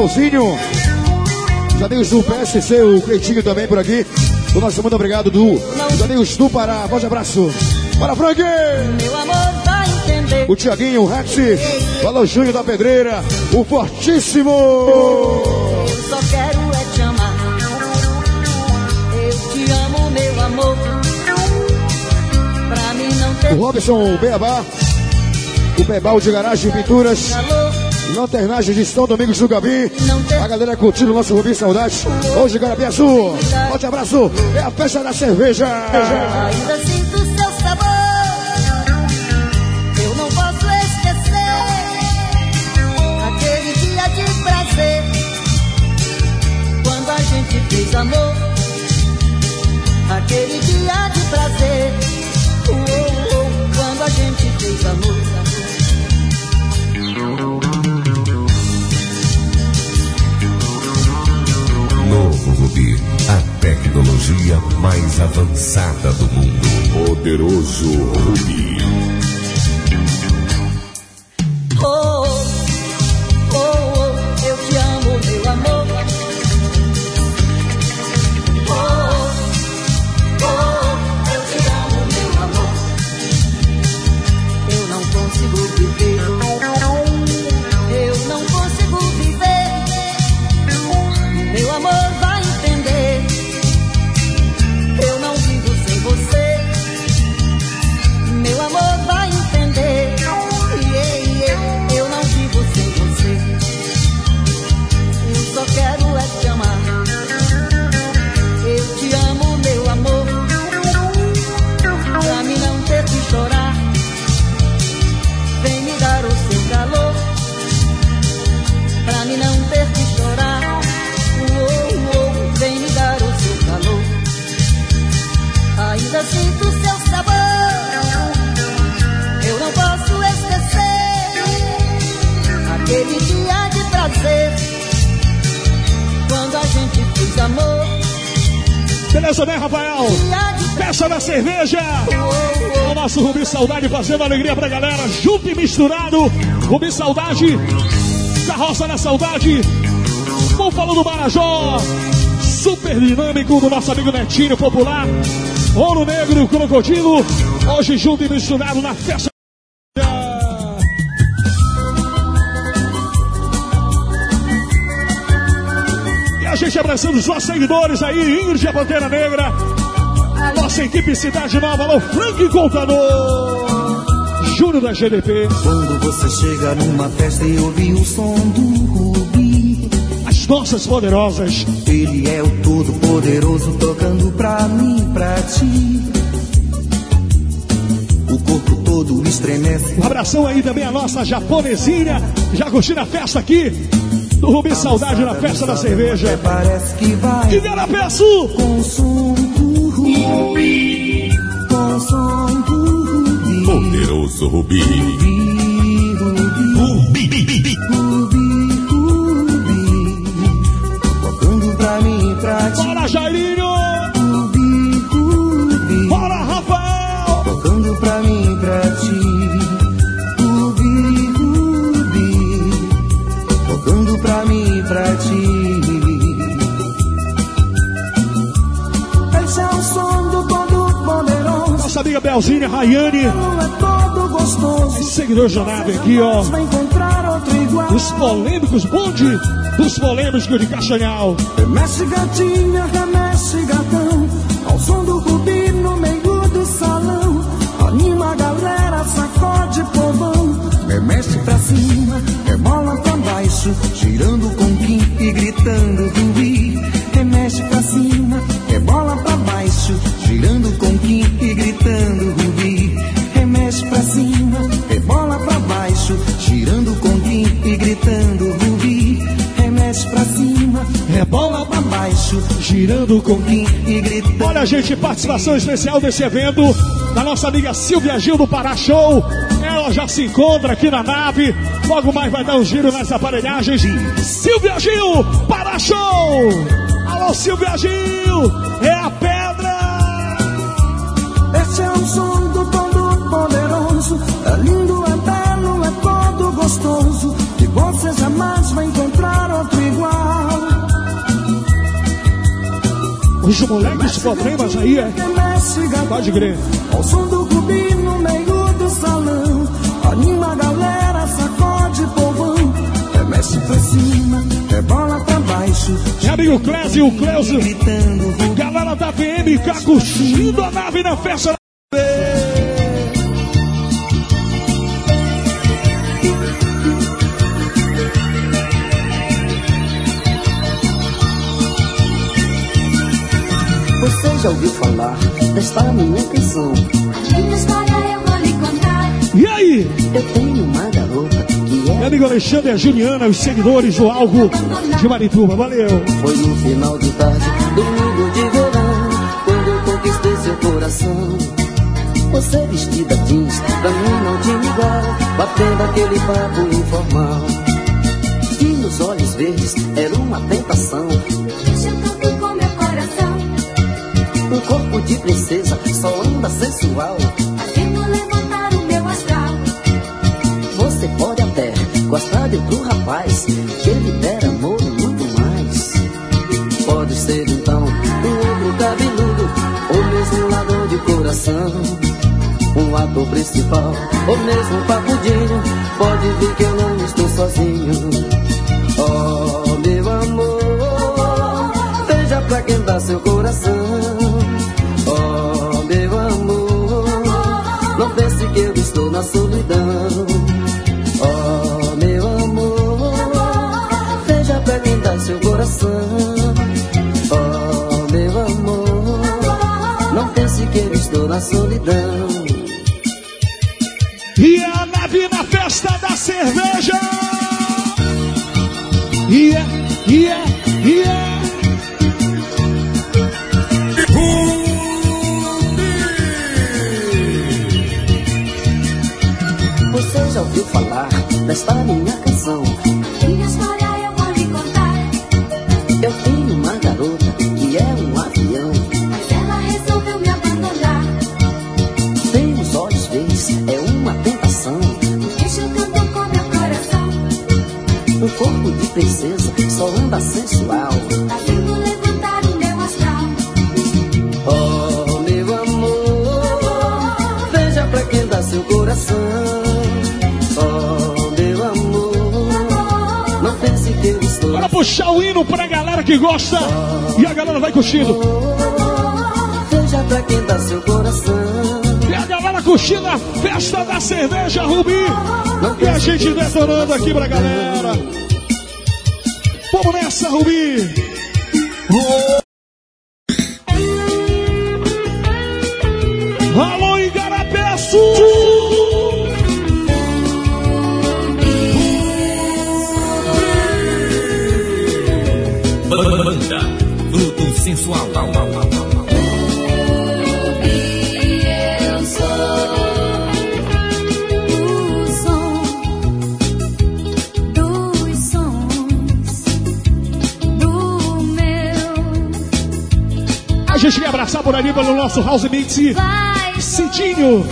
O Leozinho. Os amigos do PSC, o Cleitinho também por aqui. O nosso muito obrigado do, dos amigos do Pará. Forte abraço. Bora, Frank! Meu amor vai entender. O Tiaguinho, o Rex. Valeu, Júnior da Pedreira. O Fortíssimo. Eu só quero é te amar. Eu te amo, meu amor. Pra mim não ter O Robson Beabá. O Bebal de Garagem e Pinturas. Lanternagem de São Domingos do Gabi. A galera curtindo o nosso Rubi Saudades. Hoje, Garabia Azul. Forte abraço. É a festa da cerveja. Ainda sinto seu sabor. Eu não posso esquecer aquele dia de prazer. Quando a gente gente fez amor, aquele dia de prazer. Oh, oh, oh, quando a gente fez amor. Rubi, a tecnologia mais avançada do mundo. Poderoso Rubi. Saudade fazendo alegria pra galera. Junto e misturado. Rubi Saudade. Carroça da Saudade. Búfalo do Marajó. Super dinâmico do nosso amigo Netinho Popular. Ouro Negro, Crocodilo. Hoje junto e misturado na festa. E a gente abraçando os nossos seguidores aí, Ingrid a Pantera Negra, nossa equipe Cidade Nova, alô Frank Contador, Júnior da GDP, Quando você chega numa festa e ouve o som do Rubi, as nossas poderosas, ele é o todo-poderoso tocando pra mim, pra ti. O corpo todo estremece. um abração aí também a nossa japonesinha, já curtindo a festa aqui, do Rubi Saudade na festa da cerveja. Parece que vai. E Sul! Com som do Rubi. Poderoso Rubi. Tocando pra mim, pra ti. Bora, Jairinho! Bora, Rafael! Tocando pra mim, pra ti. Rubi, Rubi. Tocando pra mim, pra ti. É. Nossa amiga Belzinha, Rayane, gostoso. seguidor jornada aqui, ó. Os polêmicos, bonde dos polêmicos de Castanhal. Remexe gatinha, remexe gatão Ao som do rubi no meio do salão Anima a galera, sacode povão Remexe pra cima, rebola pra baixo Girando com quim e gritando girando com quem e gritando. Olha, gente, participação especial desse evento da nossa amiga Silvia Gil do Pará Show. Ela já se encontra aqui na nave. Logo mais vai dar um giro nas aparelhagens. Silvia Gil, Pará Show! Alô, Silvia Gil! Os moleques problemas aí, é? Pode crer. Ao som do rubi no meio do salão. Anima a galera, sacode povão. Remexe pra cima, rebola pra baixo. Meu amigo Clésio, o Clésio. Galera da VMK curtindo a nave na festa. Já ouviu falar desta minha canção? Linda história eu vou lhe contar. E aí? Eu tenho uma garota que é Meu amigo Alexandre e a Juliana, os seguidores do Algo de Marituba. Valeu. Foi no final de tarde, domingo de verão, quando eu conquistei seu coração. Você vestida jeans, pra mim não tinha igual, batendo aquele papo informal. E nos olhos verdes era uma tentação, princesa, só anda sensual. Fazendo levantar o meu astral. Você pode até gostar de outro rapaz, que ele der amor e muito mais. Pode ser então um outro cabeludo, ou mesmo um ladrão de coração. Um ator principal, ou mesmo um papudinho. Pode ver que eu não estou sozinho. Cerveja. Yeah, yeah, yeah. Você já ouviu falar desta minha gosta. E a galera vai curtindo. Veja pra quem dá seu coração. E a galera curtindo a festa da cerveja Rubi. E a gente detonando aqui pra galera. Vamos nessa, Rubi. Alô, Cidinho.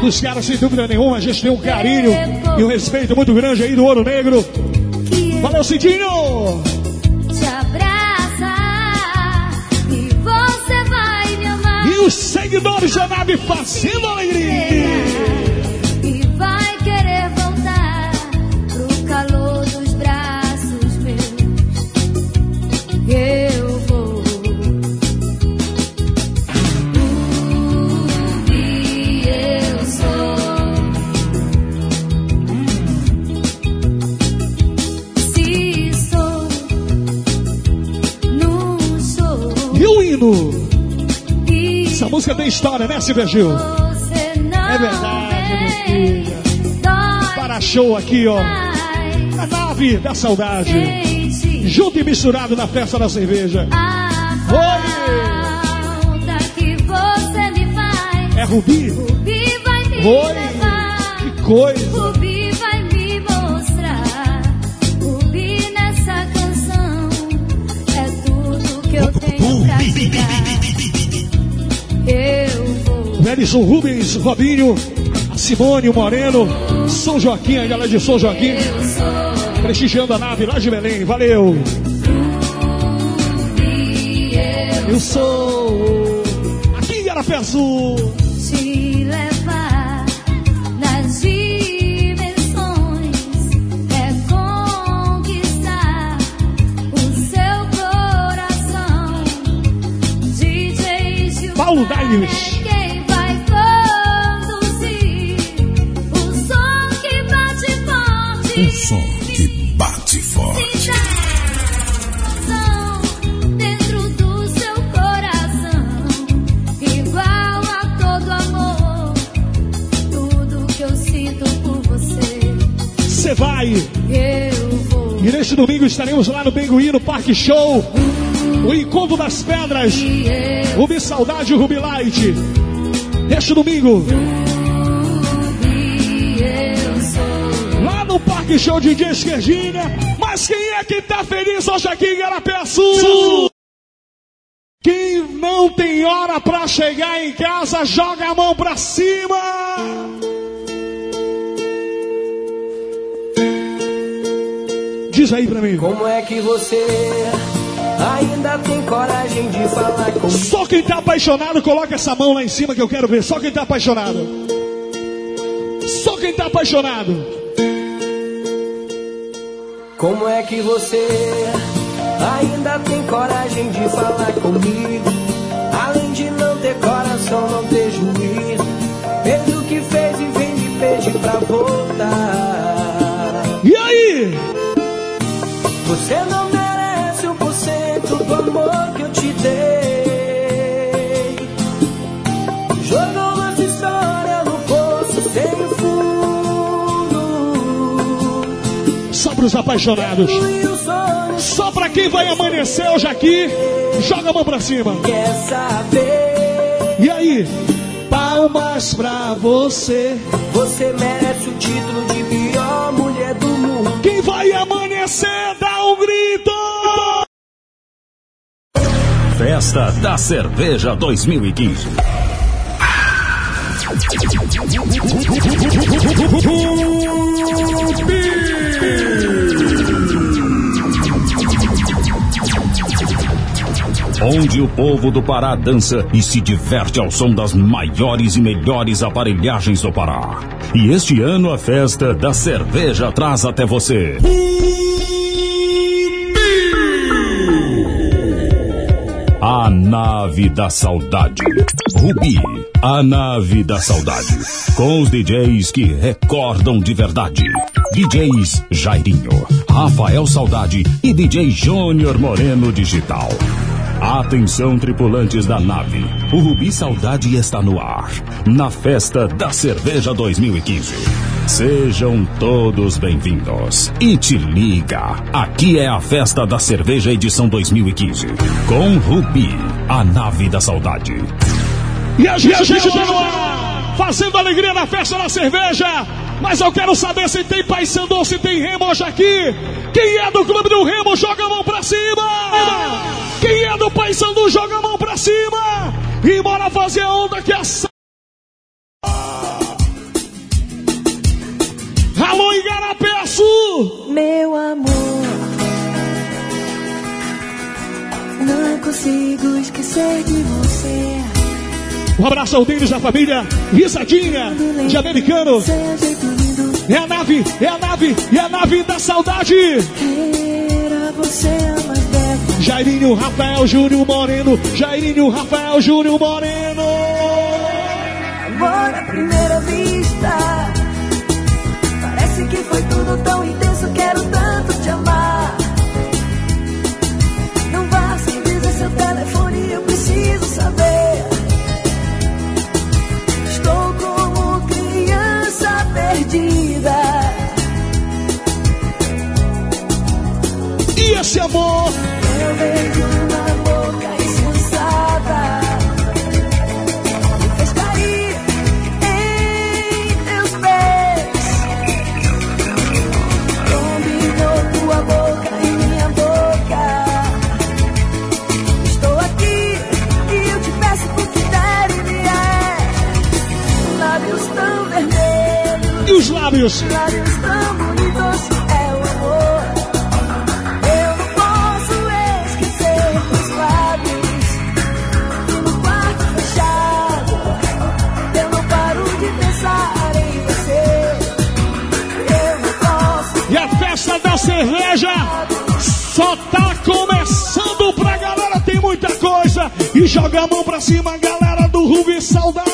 Dos caras, sem dúvida nenhuma, a gente tem um carinho e um respeito muito grande aí do Ouro Negro. Valeu, Cidinho! te abraçar e você vai me amar. E os seguidores da nave fazendo alegria. Música tem história, né, Silvia Gil? É verdade, minha filha. Para show aqui, ó. A nave da saudade. Junto e misturado na festa da cerveja. Você faz. É Rubi? Rubi vai me Oi, que coisa. Nelson Rubens, Robinho, a Simone, o Moreno, São Joaquim, a galera de São Joaquim. Prestigiando a nave lá de Belém. Valeu! Eu sou aqui em Arapé estaremos lá no Benguí, no Parque Show. O Encontro das Pedras. Rubi Saudade e Rubi Light. Este domingo. Lá no Parque Show de DJ Esquerdinha. Mas quem é que tá feliz hoje aqui em Garapé Sul? Quem não tem hora pra chegar em casa, joga a mão pra cima. Diz aí pra mim. Como é que você ainda tem coragem de falar comigo? Só quem tá apaixonado, coloca essa mão lá em cima que eu quero ver. Só quem tá apaixonado. Só quem tá apaixonado. Como é que você ainda tem coragem de falar comigo? Além de não ter coração, não ter juízo. Fez o que fez e vem me pedir pra voltar. Você não merece um por cento do amor que eu te dei. Jogou nossa história no poço sem fundo. Só pros apaixonados. Só pra quem vai amanhecer hoje aqui, joga a mão pra cima. Quer saber? E aí? Palmas pra você. Você merece o título de pior mulher do mundo. Quem vai amanhecer, Festa da Cerveja 2015. Onde o povo do Pará dança e se diverte ao som das maiores e melhores aparelhagens do Pará. E este ano a festa da cerveja traz até você. Nave da saudade. Rubi, a nave da saudade. Com os DJs que recordam de verdade. DJs Jairinho, Rafael Saudade e DJ Júnior Moreno Digital. Atenção, tripulantes da nave. O Rubi Saudade está no ar. Na festa da Cerveja 2015. Sejam todos bem-vindos. E te liga, aqui é a festa da Cerveja edição 2015. Com Rubi, a nave da saudade. E a gente, continua fazendo alegria na festa da cerveja. Mas eu quero saber se tem Paysandu, se tem Remo hoje aqui. Quem é do clube do Remo, joga a mão pra cima. Quem é do Paysandu, joga a mão pra cima. E bora fazer a onda que é essa. Alô, Igarapé Sul. Meu amor, não consigo esquecer de você. Um abraço ao deles da família, risadinha de americano. É a nave, é a nave, é a nave da saudade. Era você a mais bela. Jairinho, Rafael, Júnior Moreno. Jairinho, Rafael, Júnior Moreno. Amor à primeira vista. Posso. E a festa da cerveja só tá começando pra galera, tem muita coisa. E joga a mão pra cima, galera do Rubi Saudade.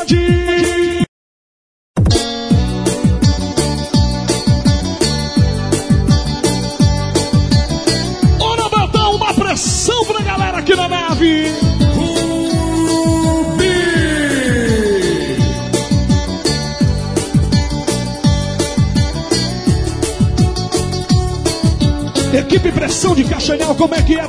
Como é que é,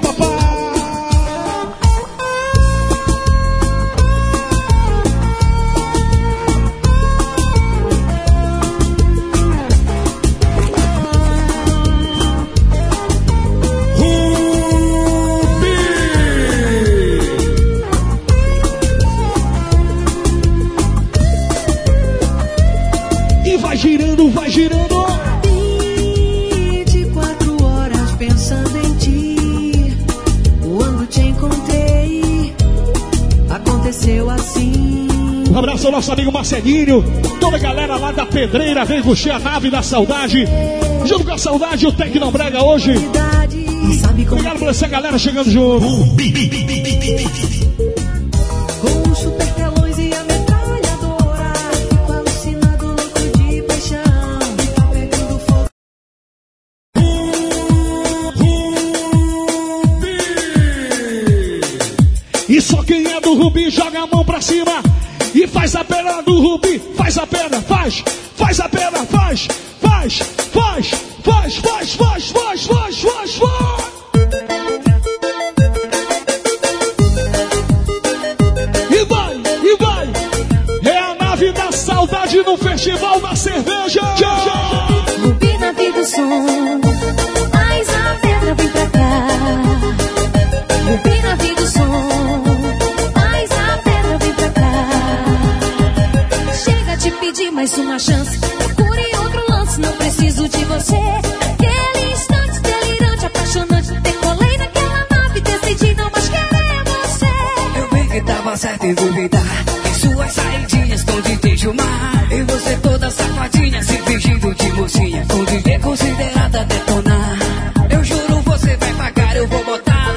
Pedreira vem curtir a nave da saudade. Junto com a saudade, o Tecnobrega hoje. Obrigado por essa galera chegando junto. Saudade no Festival da Cerveja. Rubi na vida do som. Mas a pedra vem pra cá. Rubi na vida do som. Mas a pedra vem pra cá. Chega de pedir mais uma chance. Procure outro lance. Não preciso de você. Aquele instante delirante, apaixonante. Decolei naquela nave. Decidi não mais querer você. Eu vi que tava certo em duvidar DJ considerada detonar Eu juro você vai pagar Eu vou botar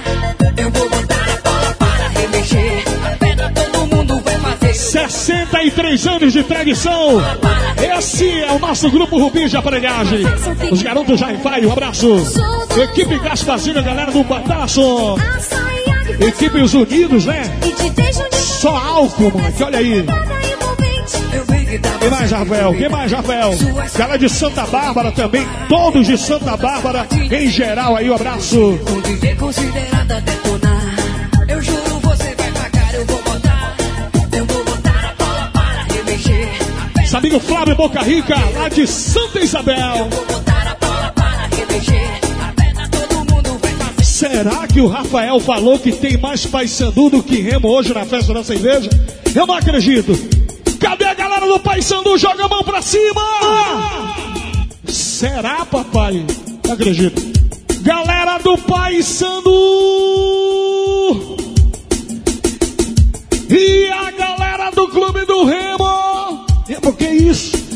Eu vou botar a bola para remexer A pedra todo mundo vai fazer 63 anos de tradição. Esse é o nosso grupo Rubi de aparelhagem. Os garotos já em pai, um abraço. Equipe Gaspazinho, galera do Bataço. Equipe Os Unidos, né? Só álcool, mano. que Olha aí. Quem mais, Rafael? Quem mais, Rafael? Galera de Santa Bárbara também. Todos de Santa Bárbara. Em geral aí, um abraço. Eu juro você vai pagar Eu vou botar Eu vou botar a bola para remexer Esse amigo Flávio Boca Rica, lá de Santa Isabel. Será que o Rafael falou que tem mais Paysandu do que Remo hoje na festa da cerveja? Eu não acredito. Do Paysandu? Joga a mão pra cima! Será, papai? Não acredito. Galera do Paysandu! E a galera do Clube do Remo! Remo, que isso?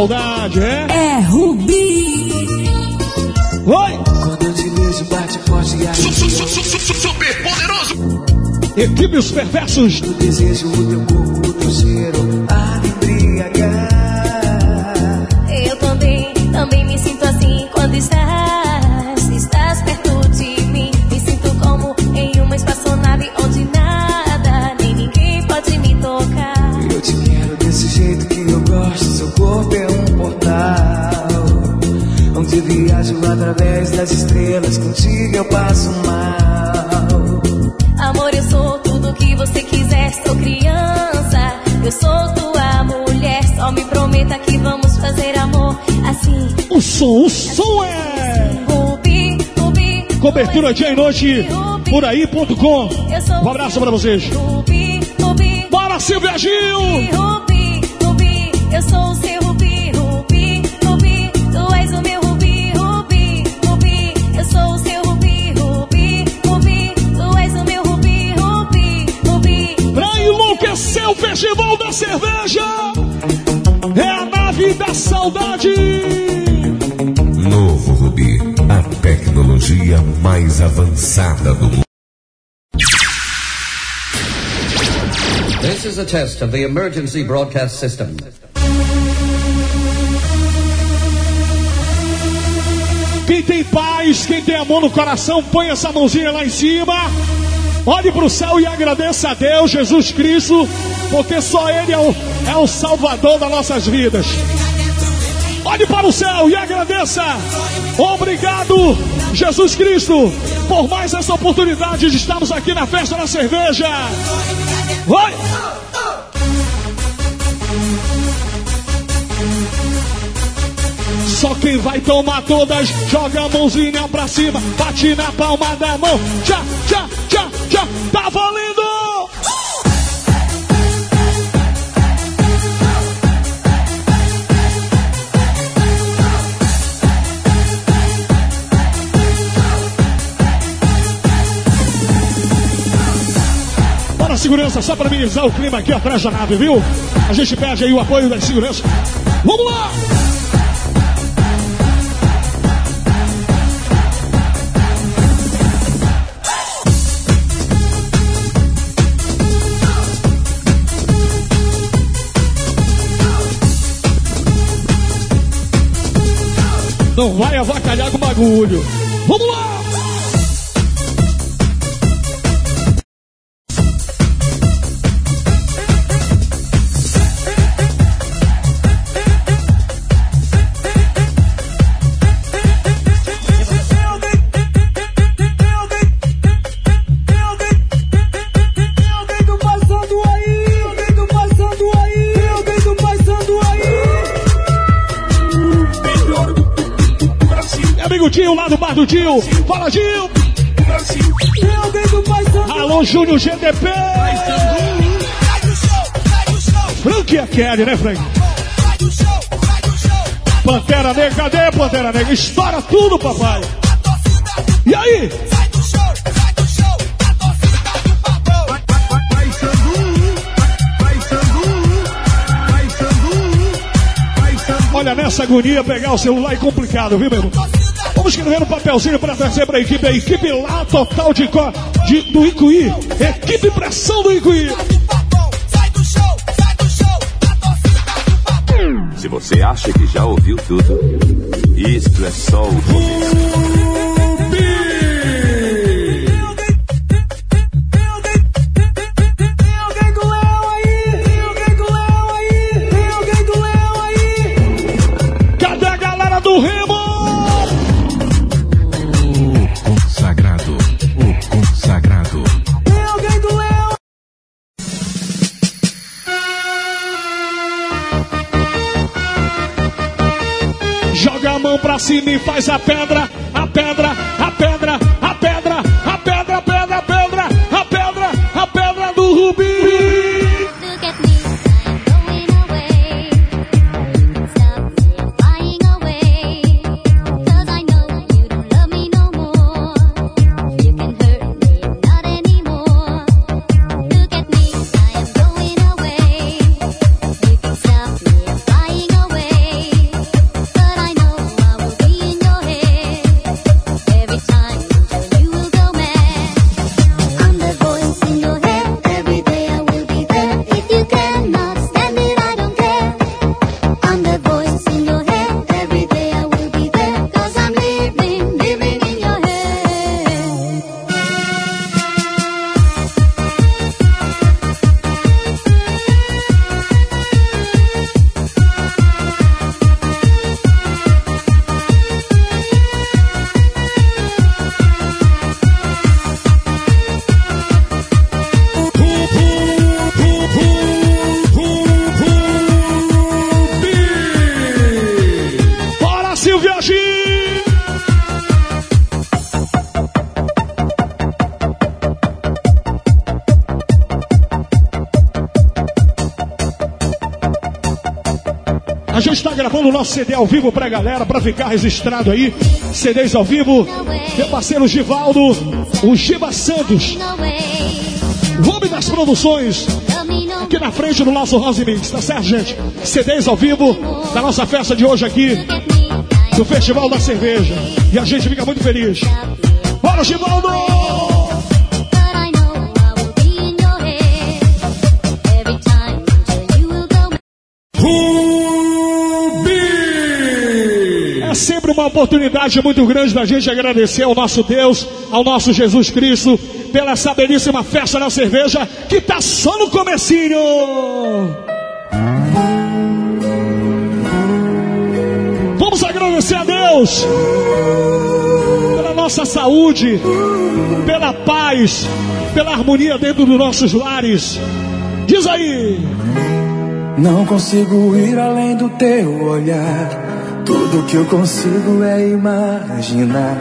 Saudade, é? É Rubi. Oi! Quando eu te vejo bate forte e arrepia Super poderoso! Equipe Os Perversos. Eu desejo o teu corpo, o teu cheiro som, o som é. Cobertura dia e noite por aí.com. Um abraço pra vocês. Bora, Silvia Gil! Eu sou o seu Rubi, Rubi, Rubi, tu és o meu Rubi, Rubi, Rubi, eu sou o seu Rubi, Rubi, Rubi, tu és o meu Rubi, Rubi, Rubi. Enlouquecer o Festival da Cerveja! É a nave da saudade! tecnologia mais avançada do mundo. This is a test of the emergency broadcast system. Quem tem paz, quem tem amor no coração, põe essa mãozinha lá em cima. Olhe para o céu e agradeça a Deus, Jesus Cristo, porque só Ele é o, é o Salvador das nossas vidas. Olhe para o céu e agradeça. Obrigado, Jesus Cristo, por mais essa oportunidade de estarmos aqui na festa da cerveja. Vai! Só quem vai tomar todas, joga a mãozinha pra cima, bate na palma da mão. Tchá, tchá, tchá, tchá, tá valendo! Segurança, só para amenizar o clima aqui atrás da nave, viu? A gente pede aí o apoio da segurança. Vamos lá! Não vai avacalhar com bagulho. Vamos lá! Do Tio. Fala, passando Alô, Júnior GDP! Frank e a Kelly, né, Frank? Pantera Negra, cadê Pantera Negra? Estoura tudo, papai! E aí? Olha, nessa agonia, pegar o celular é complicado, viu, meu irmão? Vamos escrever um papelzinho para trazer para a equipe. A equipe lá total de, de- do Icuí. Equipe pressão do Icuí. Se você acha que já ouviu tudo, isto é só o começo. Me faz a pedra, a pedra CD ao vivo pra galera, pra ficar registrado aí. CDs ao vivo. Meu parceiro Givaldo, o Giba Santos. Vamos das produções. Aqui na frente do nosso House Mix, tá certo, gente? CDs ao vivo da nossa festa de hoje aqui, do Festival da Cerveja. E a gente fica muito feliz. Bora, Givaldo! But uma oportunidade muito grande da gente agradecer ao nosso Deus, ao nosso Jesus Cristo, pela essa belíssima festa da cerveja que tá só no comecinho. Vamos agradecer a Deus pela nossa saúde, pela paz, pela harmonia dentro dos nossos lares. Diz aí. Não consigo ir além do teu olhar. Tudo que eu consigo é imaginar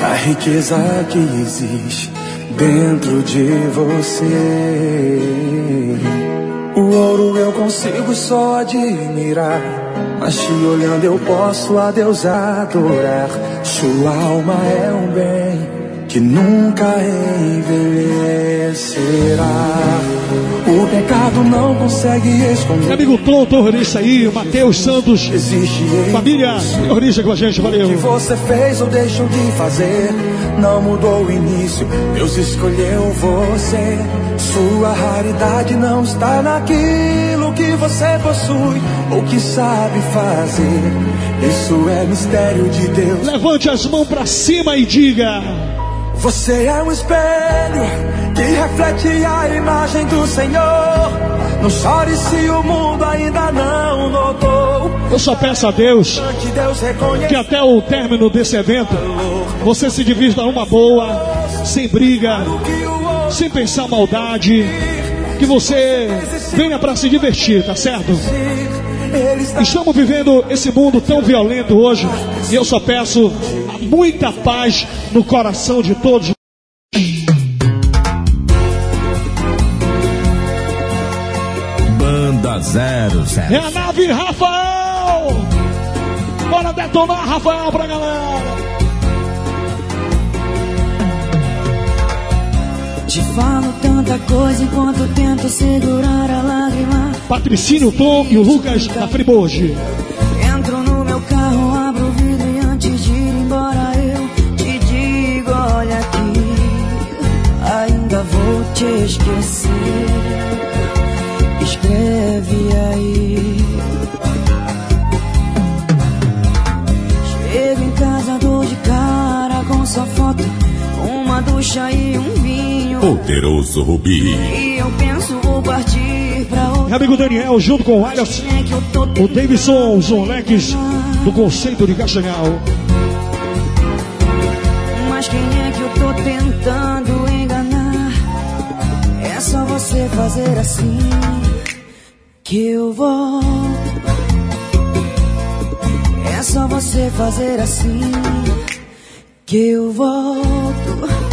a riqueza que existe dentro de você. O ouro eu consigo só admirar, mas te olhando eu posso a Deus adorar. Sua alma é um bem que nunca envelhecerá. O pecado não consegue esconder. Meu amigo Tom, terrorista aí, Matheus Santos. Existe Família, terrorista com a gente, valeu. O que você fez ou deixou de fazer não mudou o início. Deus escolheu você. Sua raridade não está naquilo que você possui ou que sabe fazer. Isso é mistério de Deus. Levante as mãos pra cima e diga. Você é um espelho que reflete a imagem do Senhor. Não chore se o mundo ainda não notou. Eu só peço a Deus Que até o término desse evento você se divida numa boa, sem briga, sem pensar maldade, que você venha para se divertir, tá certo? Estamos vivendo esse mundo tão violento hoje e eu só peço muita paz no coração de todos. Banda 00. É a nave Rafael! Bora detonar, Rafael, pra galera! Te falo tanta coisa enquanto tento segurar a lágrima. Patricínio, Tom e o Lucas da Fribourg. Entro no meu carro, abro o vidro e antes de ir embora eu te digo: olha aqui, ainda vou te esquecer. Escreve aí. Chego em casa, dou de cara com sua foto, uma ducha e um vinho. Poderoso Rubi. E eu penso, amigo Daniel, junto com o Alisson, o Davidson Zonleques, do Conceito de Castanhal. Mas quem é que eu tô tentando enganar? É só você fazer assim que eu volto. É só você fazer assim que eu volto.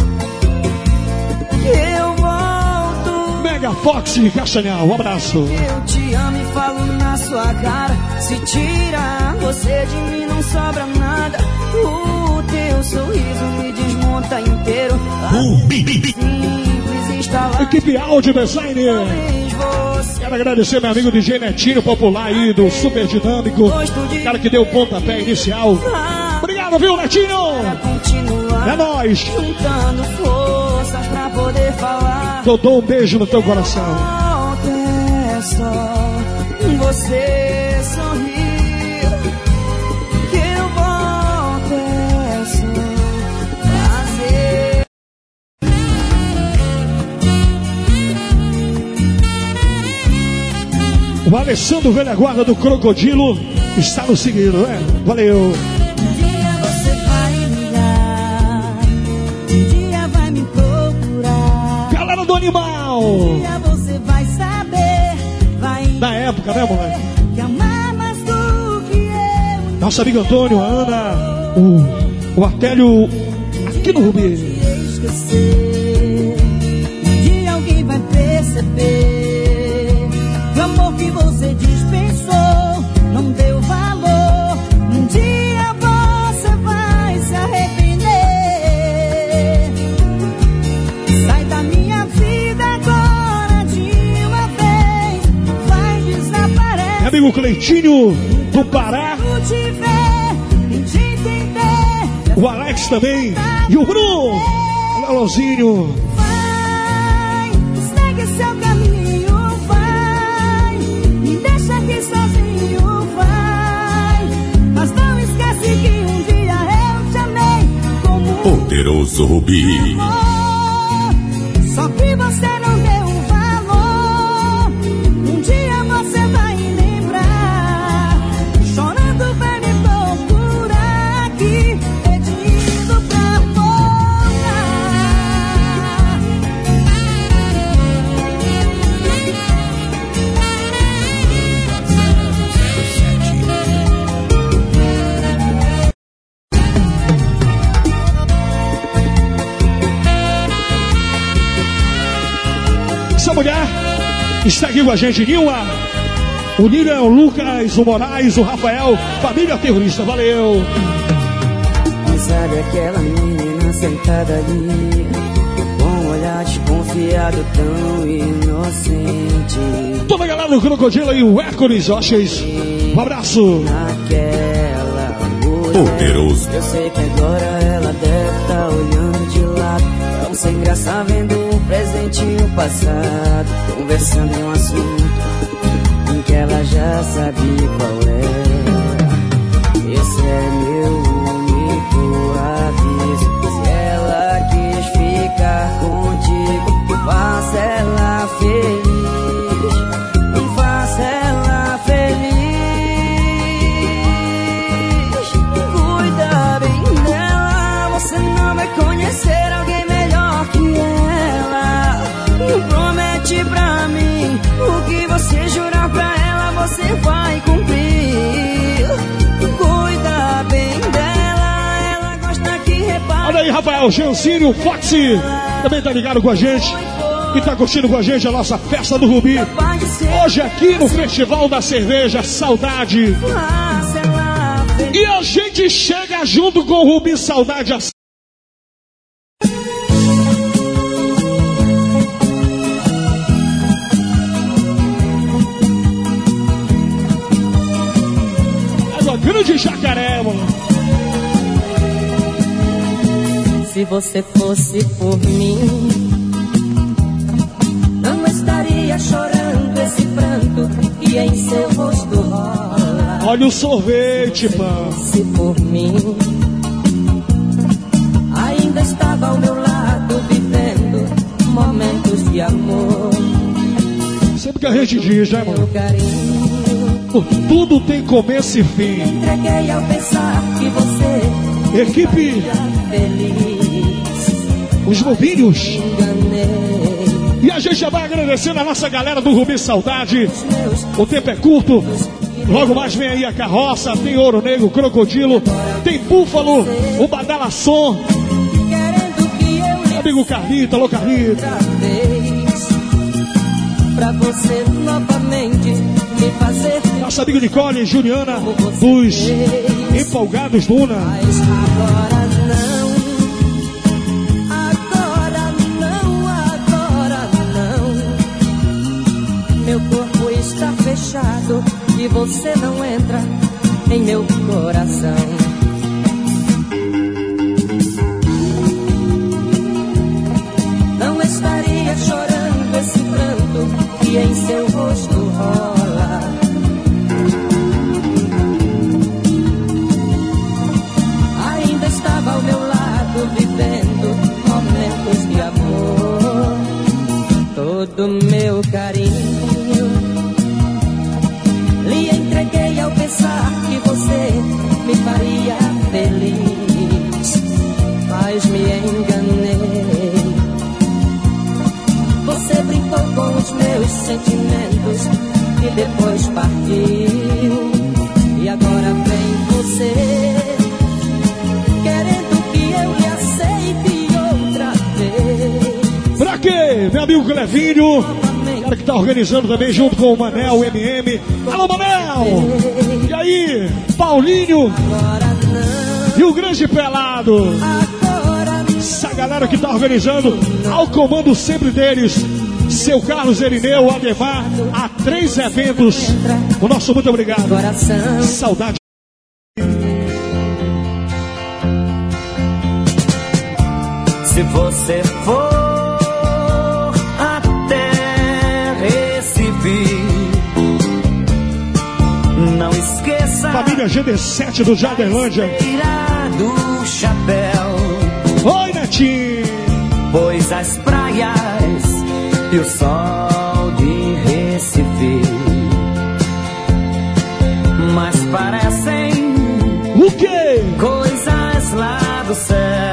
Mega Fox Castanhal, um abraço. Eu te amo e falo na sua cara. Se tira você de mim, não sobra nada. O teu sorriso me desmonta inteiro. Simples instalar. Equipe Audio Design. Quero agradecer meu amigo DJ Netinho Popular aí do Super Dinâmico. Cara que deu o pontapé inicial. Obrigado, viu, Netinho? É nóis. Juntando forças pra poder falar. Dodô, um beijo no teu coração. Só você sorrir. Que eu volto fazer. O Alessandro Velha Guarda do Crocodilo está no seguindo, né? Valeu. Época, né, moleque? Nosso amigo Antônio, a Ana, o, o Artélio aqui no amigo Cleitinho do Pará. O Alex também. E o Bruno. Lelozinho. Vai, segue seu caminho, vai. Me deixa aqui sozinho, vai. Mas não esquece que um dia eu te amei. Como Poderoso Rubi. Está aqui com a gente, Nilma. O Nilma, o Lucas, o Moraes, o Rafael, família terrorista, valeu. Sabe aquela menina sentada ali Com um olhar desconfiado tão inocente Toda a galera do Crocodilo e o Hércules Roches. Um abraço. Naquela Poderoso. Eu sei que agora ela deve estar olhando de lado Tão sem graça vendo o presente e o passado Conversando um assunto em que ela já sabia qual é. Esse é meu único aviso. Se ela quis ficar contigo Faça ela feliz Você vai cumprir Cuida bem dela Ela gosta que repare Olha aí, Rafael, Gencírio, Foxy, também tá ligado com a gente. E tá curtindo com a gente a nossa festa do Rubi. Hoje aqui no Festival da Cerveja Saudade. E a gente chega junto com o Rubi Saudade. Grande jacaré, mano. Se você fosse por mim, não estaria chorando esse pranto que em seu rosto rola. Olha o sorvete, mano. Se por mim, ainda estava ao meu lado vivendo momentos de amor. Sempre que a gente diz, né, mano? carinho, tudo tem começo e fim. entreguei ao pensar que você Equipe, os novinhos. E a gente já vai agradecendo a nossa galera do Rubi Saudade. O tempo é curto. Logo mais vem aí a carroça, tem ouro negro, crocodilo, tem búfalo, o lhe Amigo Carlito, alô Carlito. pra você novamente Nossa amiga Nicole, Juliana, dos empolgados do organizando também junto com o Manel, MM. Alô, Manel! E aí, Paulinho e o Grande Pelado. Essa galera que tá organizando, ao comando sempre deles, seu Carlos Erineu, Ademar, há três eventos. O nosso muito obrigado. Saudade. Se você for Família GD7 do Jardelândia. tirar do chapéu. Oi, Netinho. Pois as praias e o sol de Recife Mas parecem O quê? Coisas lá do céu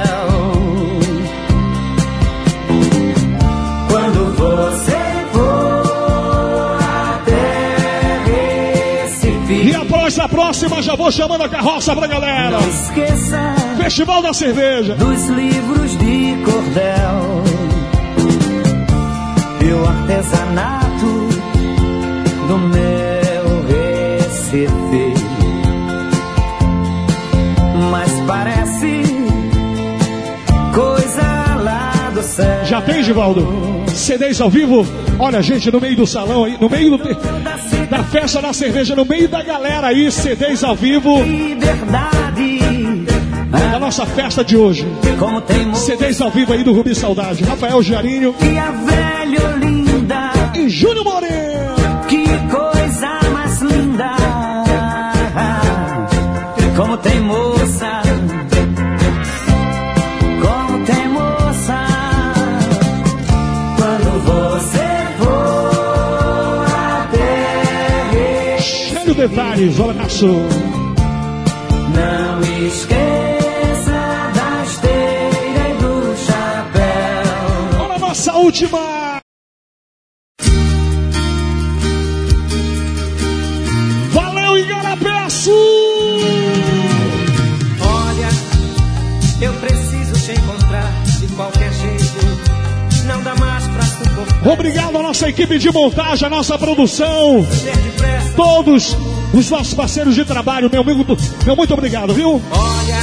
vou chamando a carroça pra galera. Não esqueça Festival da Cerveja. dos livros de cordel e o artesanato do meu Recife. Mas parece coisa lá do céu. Já tem, Givaldo? CDs ao vivo? Olha, gente, no meio do salão aí, no meio do- da festa da cerveja, no meio da galera aí, CDs ao vivo. Da nossa festa de hoje. Como tem CDs ao vivo aí do Rubi Saudade. Rafael Giarinho. E a detalhes, olha sua. Não esqueça da esteira e do chapéu. Olha a nossa última. Valeu, Igarapé Sul! Olha, eu preciso te encontrar de qualquer jeito. Não dá mais pra suportar. Obrigado à nossa equipe de montagem, à nossa produção. Todos os nossos parceiros de trabalho, meu amigo, meu muito obrigado, viu? Olha,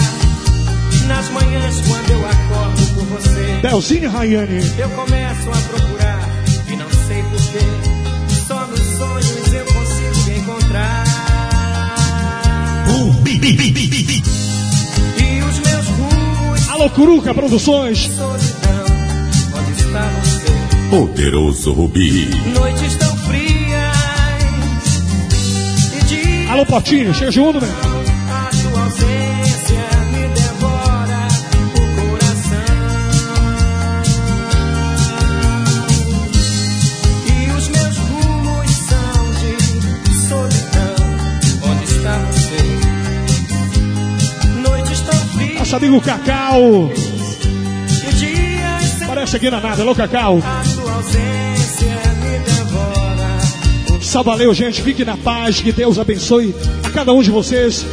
nas manhãs quando eu acordo por você, Delzinho e Rayane. eu começo a procurar e não sei porquê. Só nos sonhos eu consigo me encontrar. E os meus rumos, Alô, Curuca Produções. solidão, onde está você? Poderoso Rubi. Noites Alô, Potinho, chega junto, né? a tua ausência me devora o coração. E os meus rumos são de. Onde está você? Amigo Cacau. Parece aqui na nada, alô, Cacau. a tua ausência. Só valeu, gente. Fique na paz. Que Deus abençoe a cada um de vocês.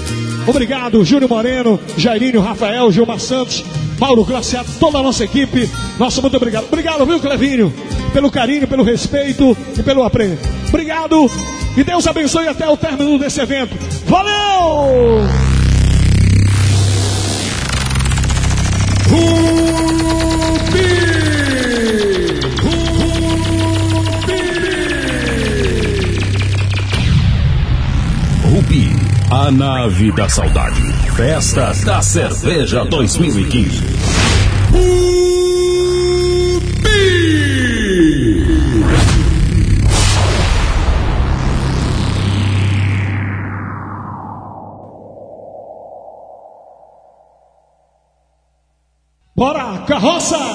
Obrigado, Júnior Moreno, Jairinho, Rafael, Gilmar Santos, Mauro Glaciato, toda a nossa equipe. Nossa, muito obrigado. Obrigado, viu, Clevinho? Pelo carinho, pelo respeito e pelo apreço. Obrigado. E Deus abençoe até o término desse evento. Valeu! Rubi, a nave da saudade. Festa da Cerveja 2015. Bora, carroça!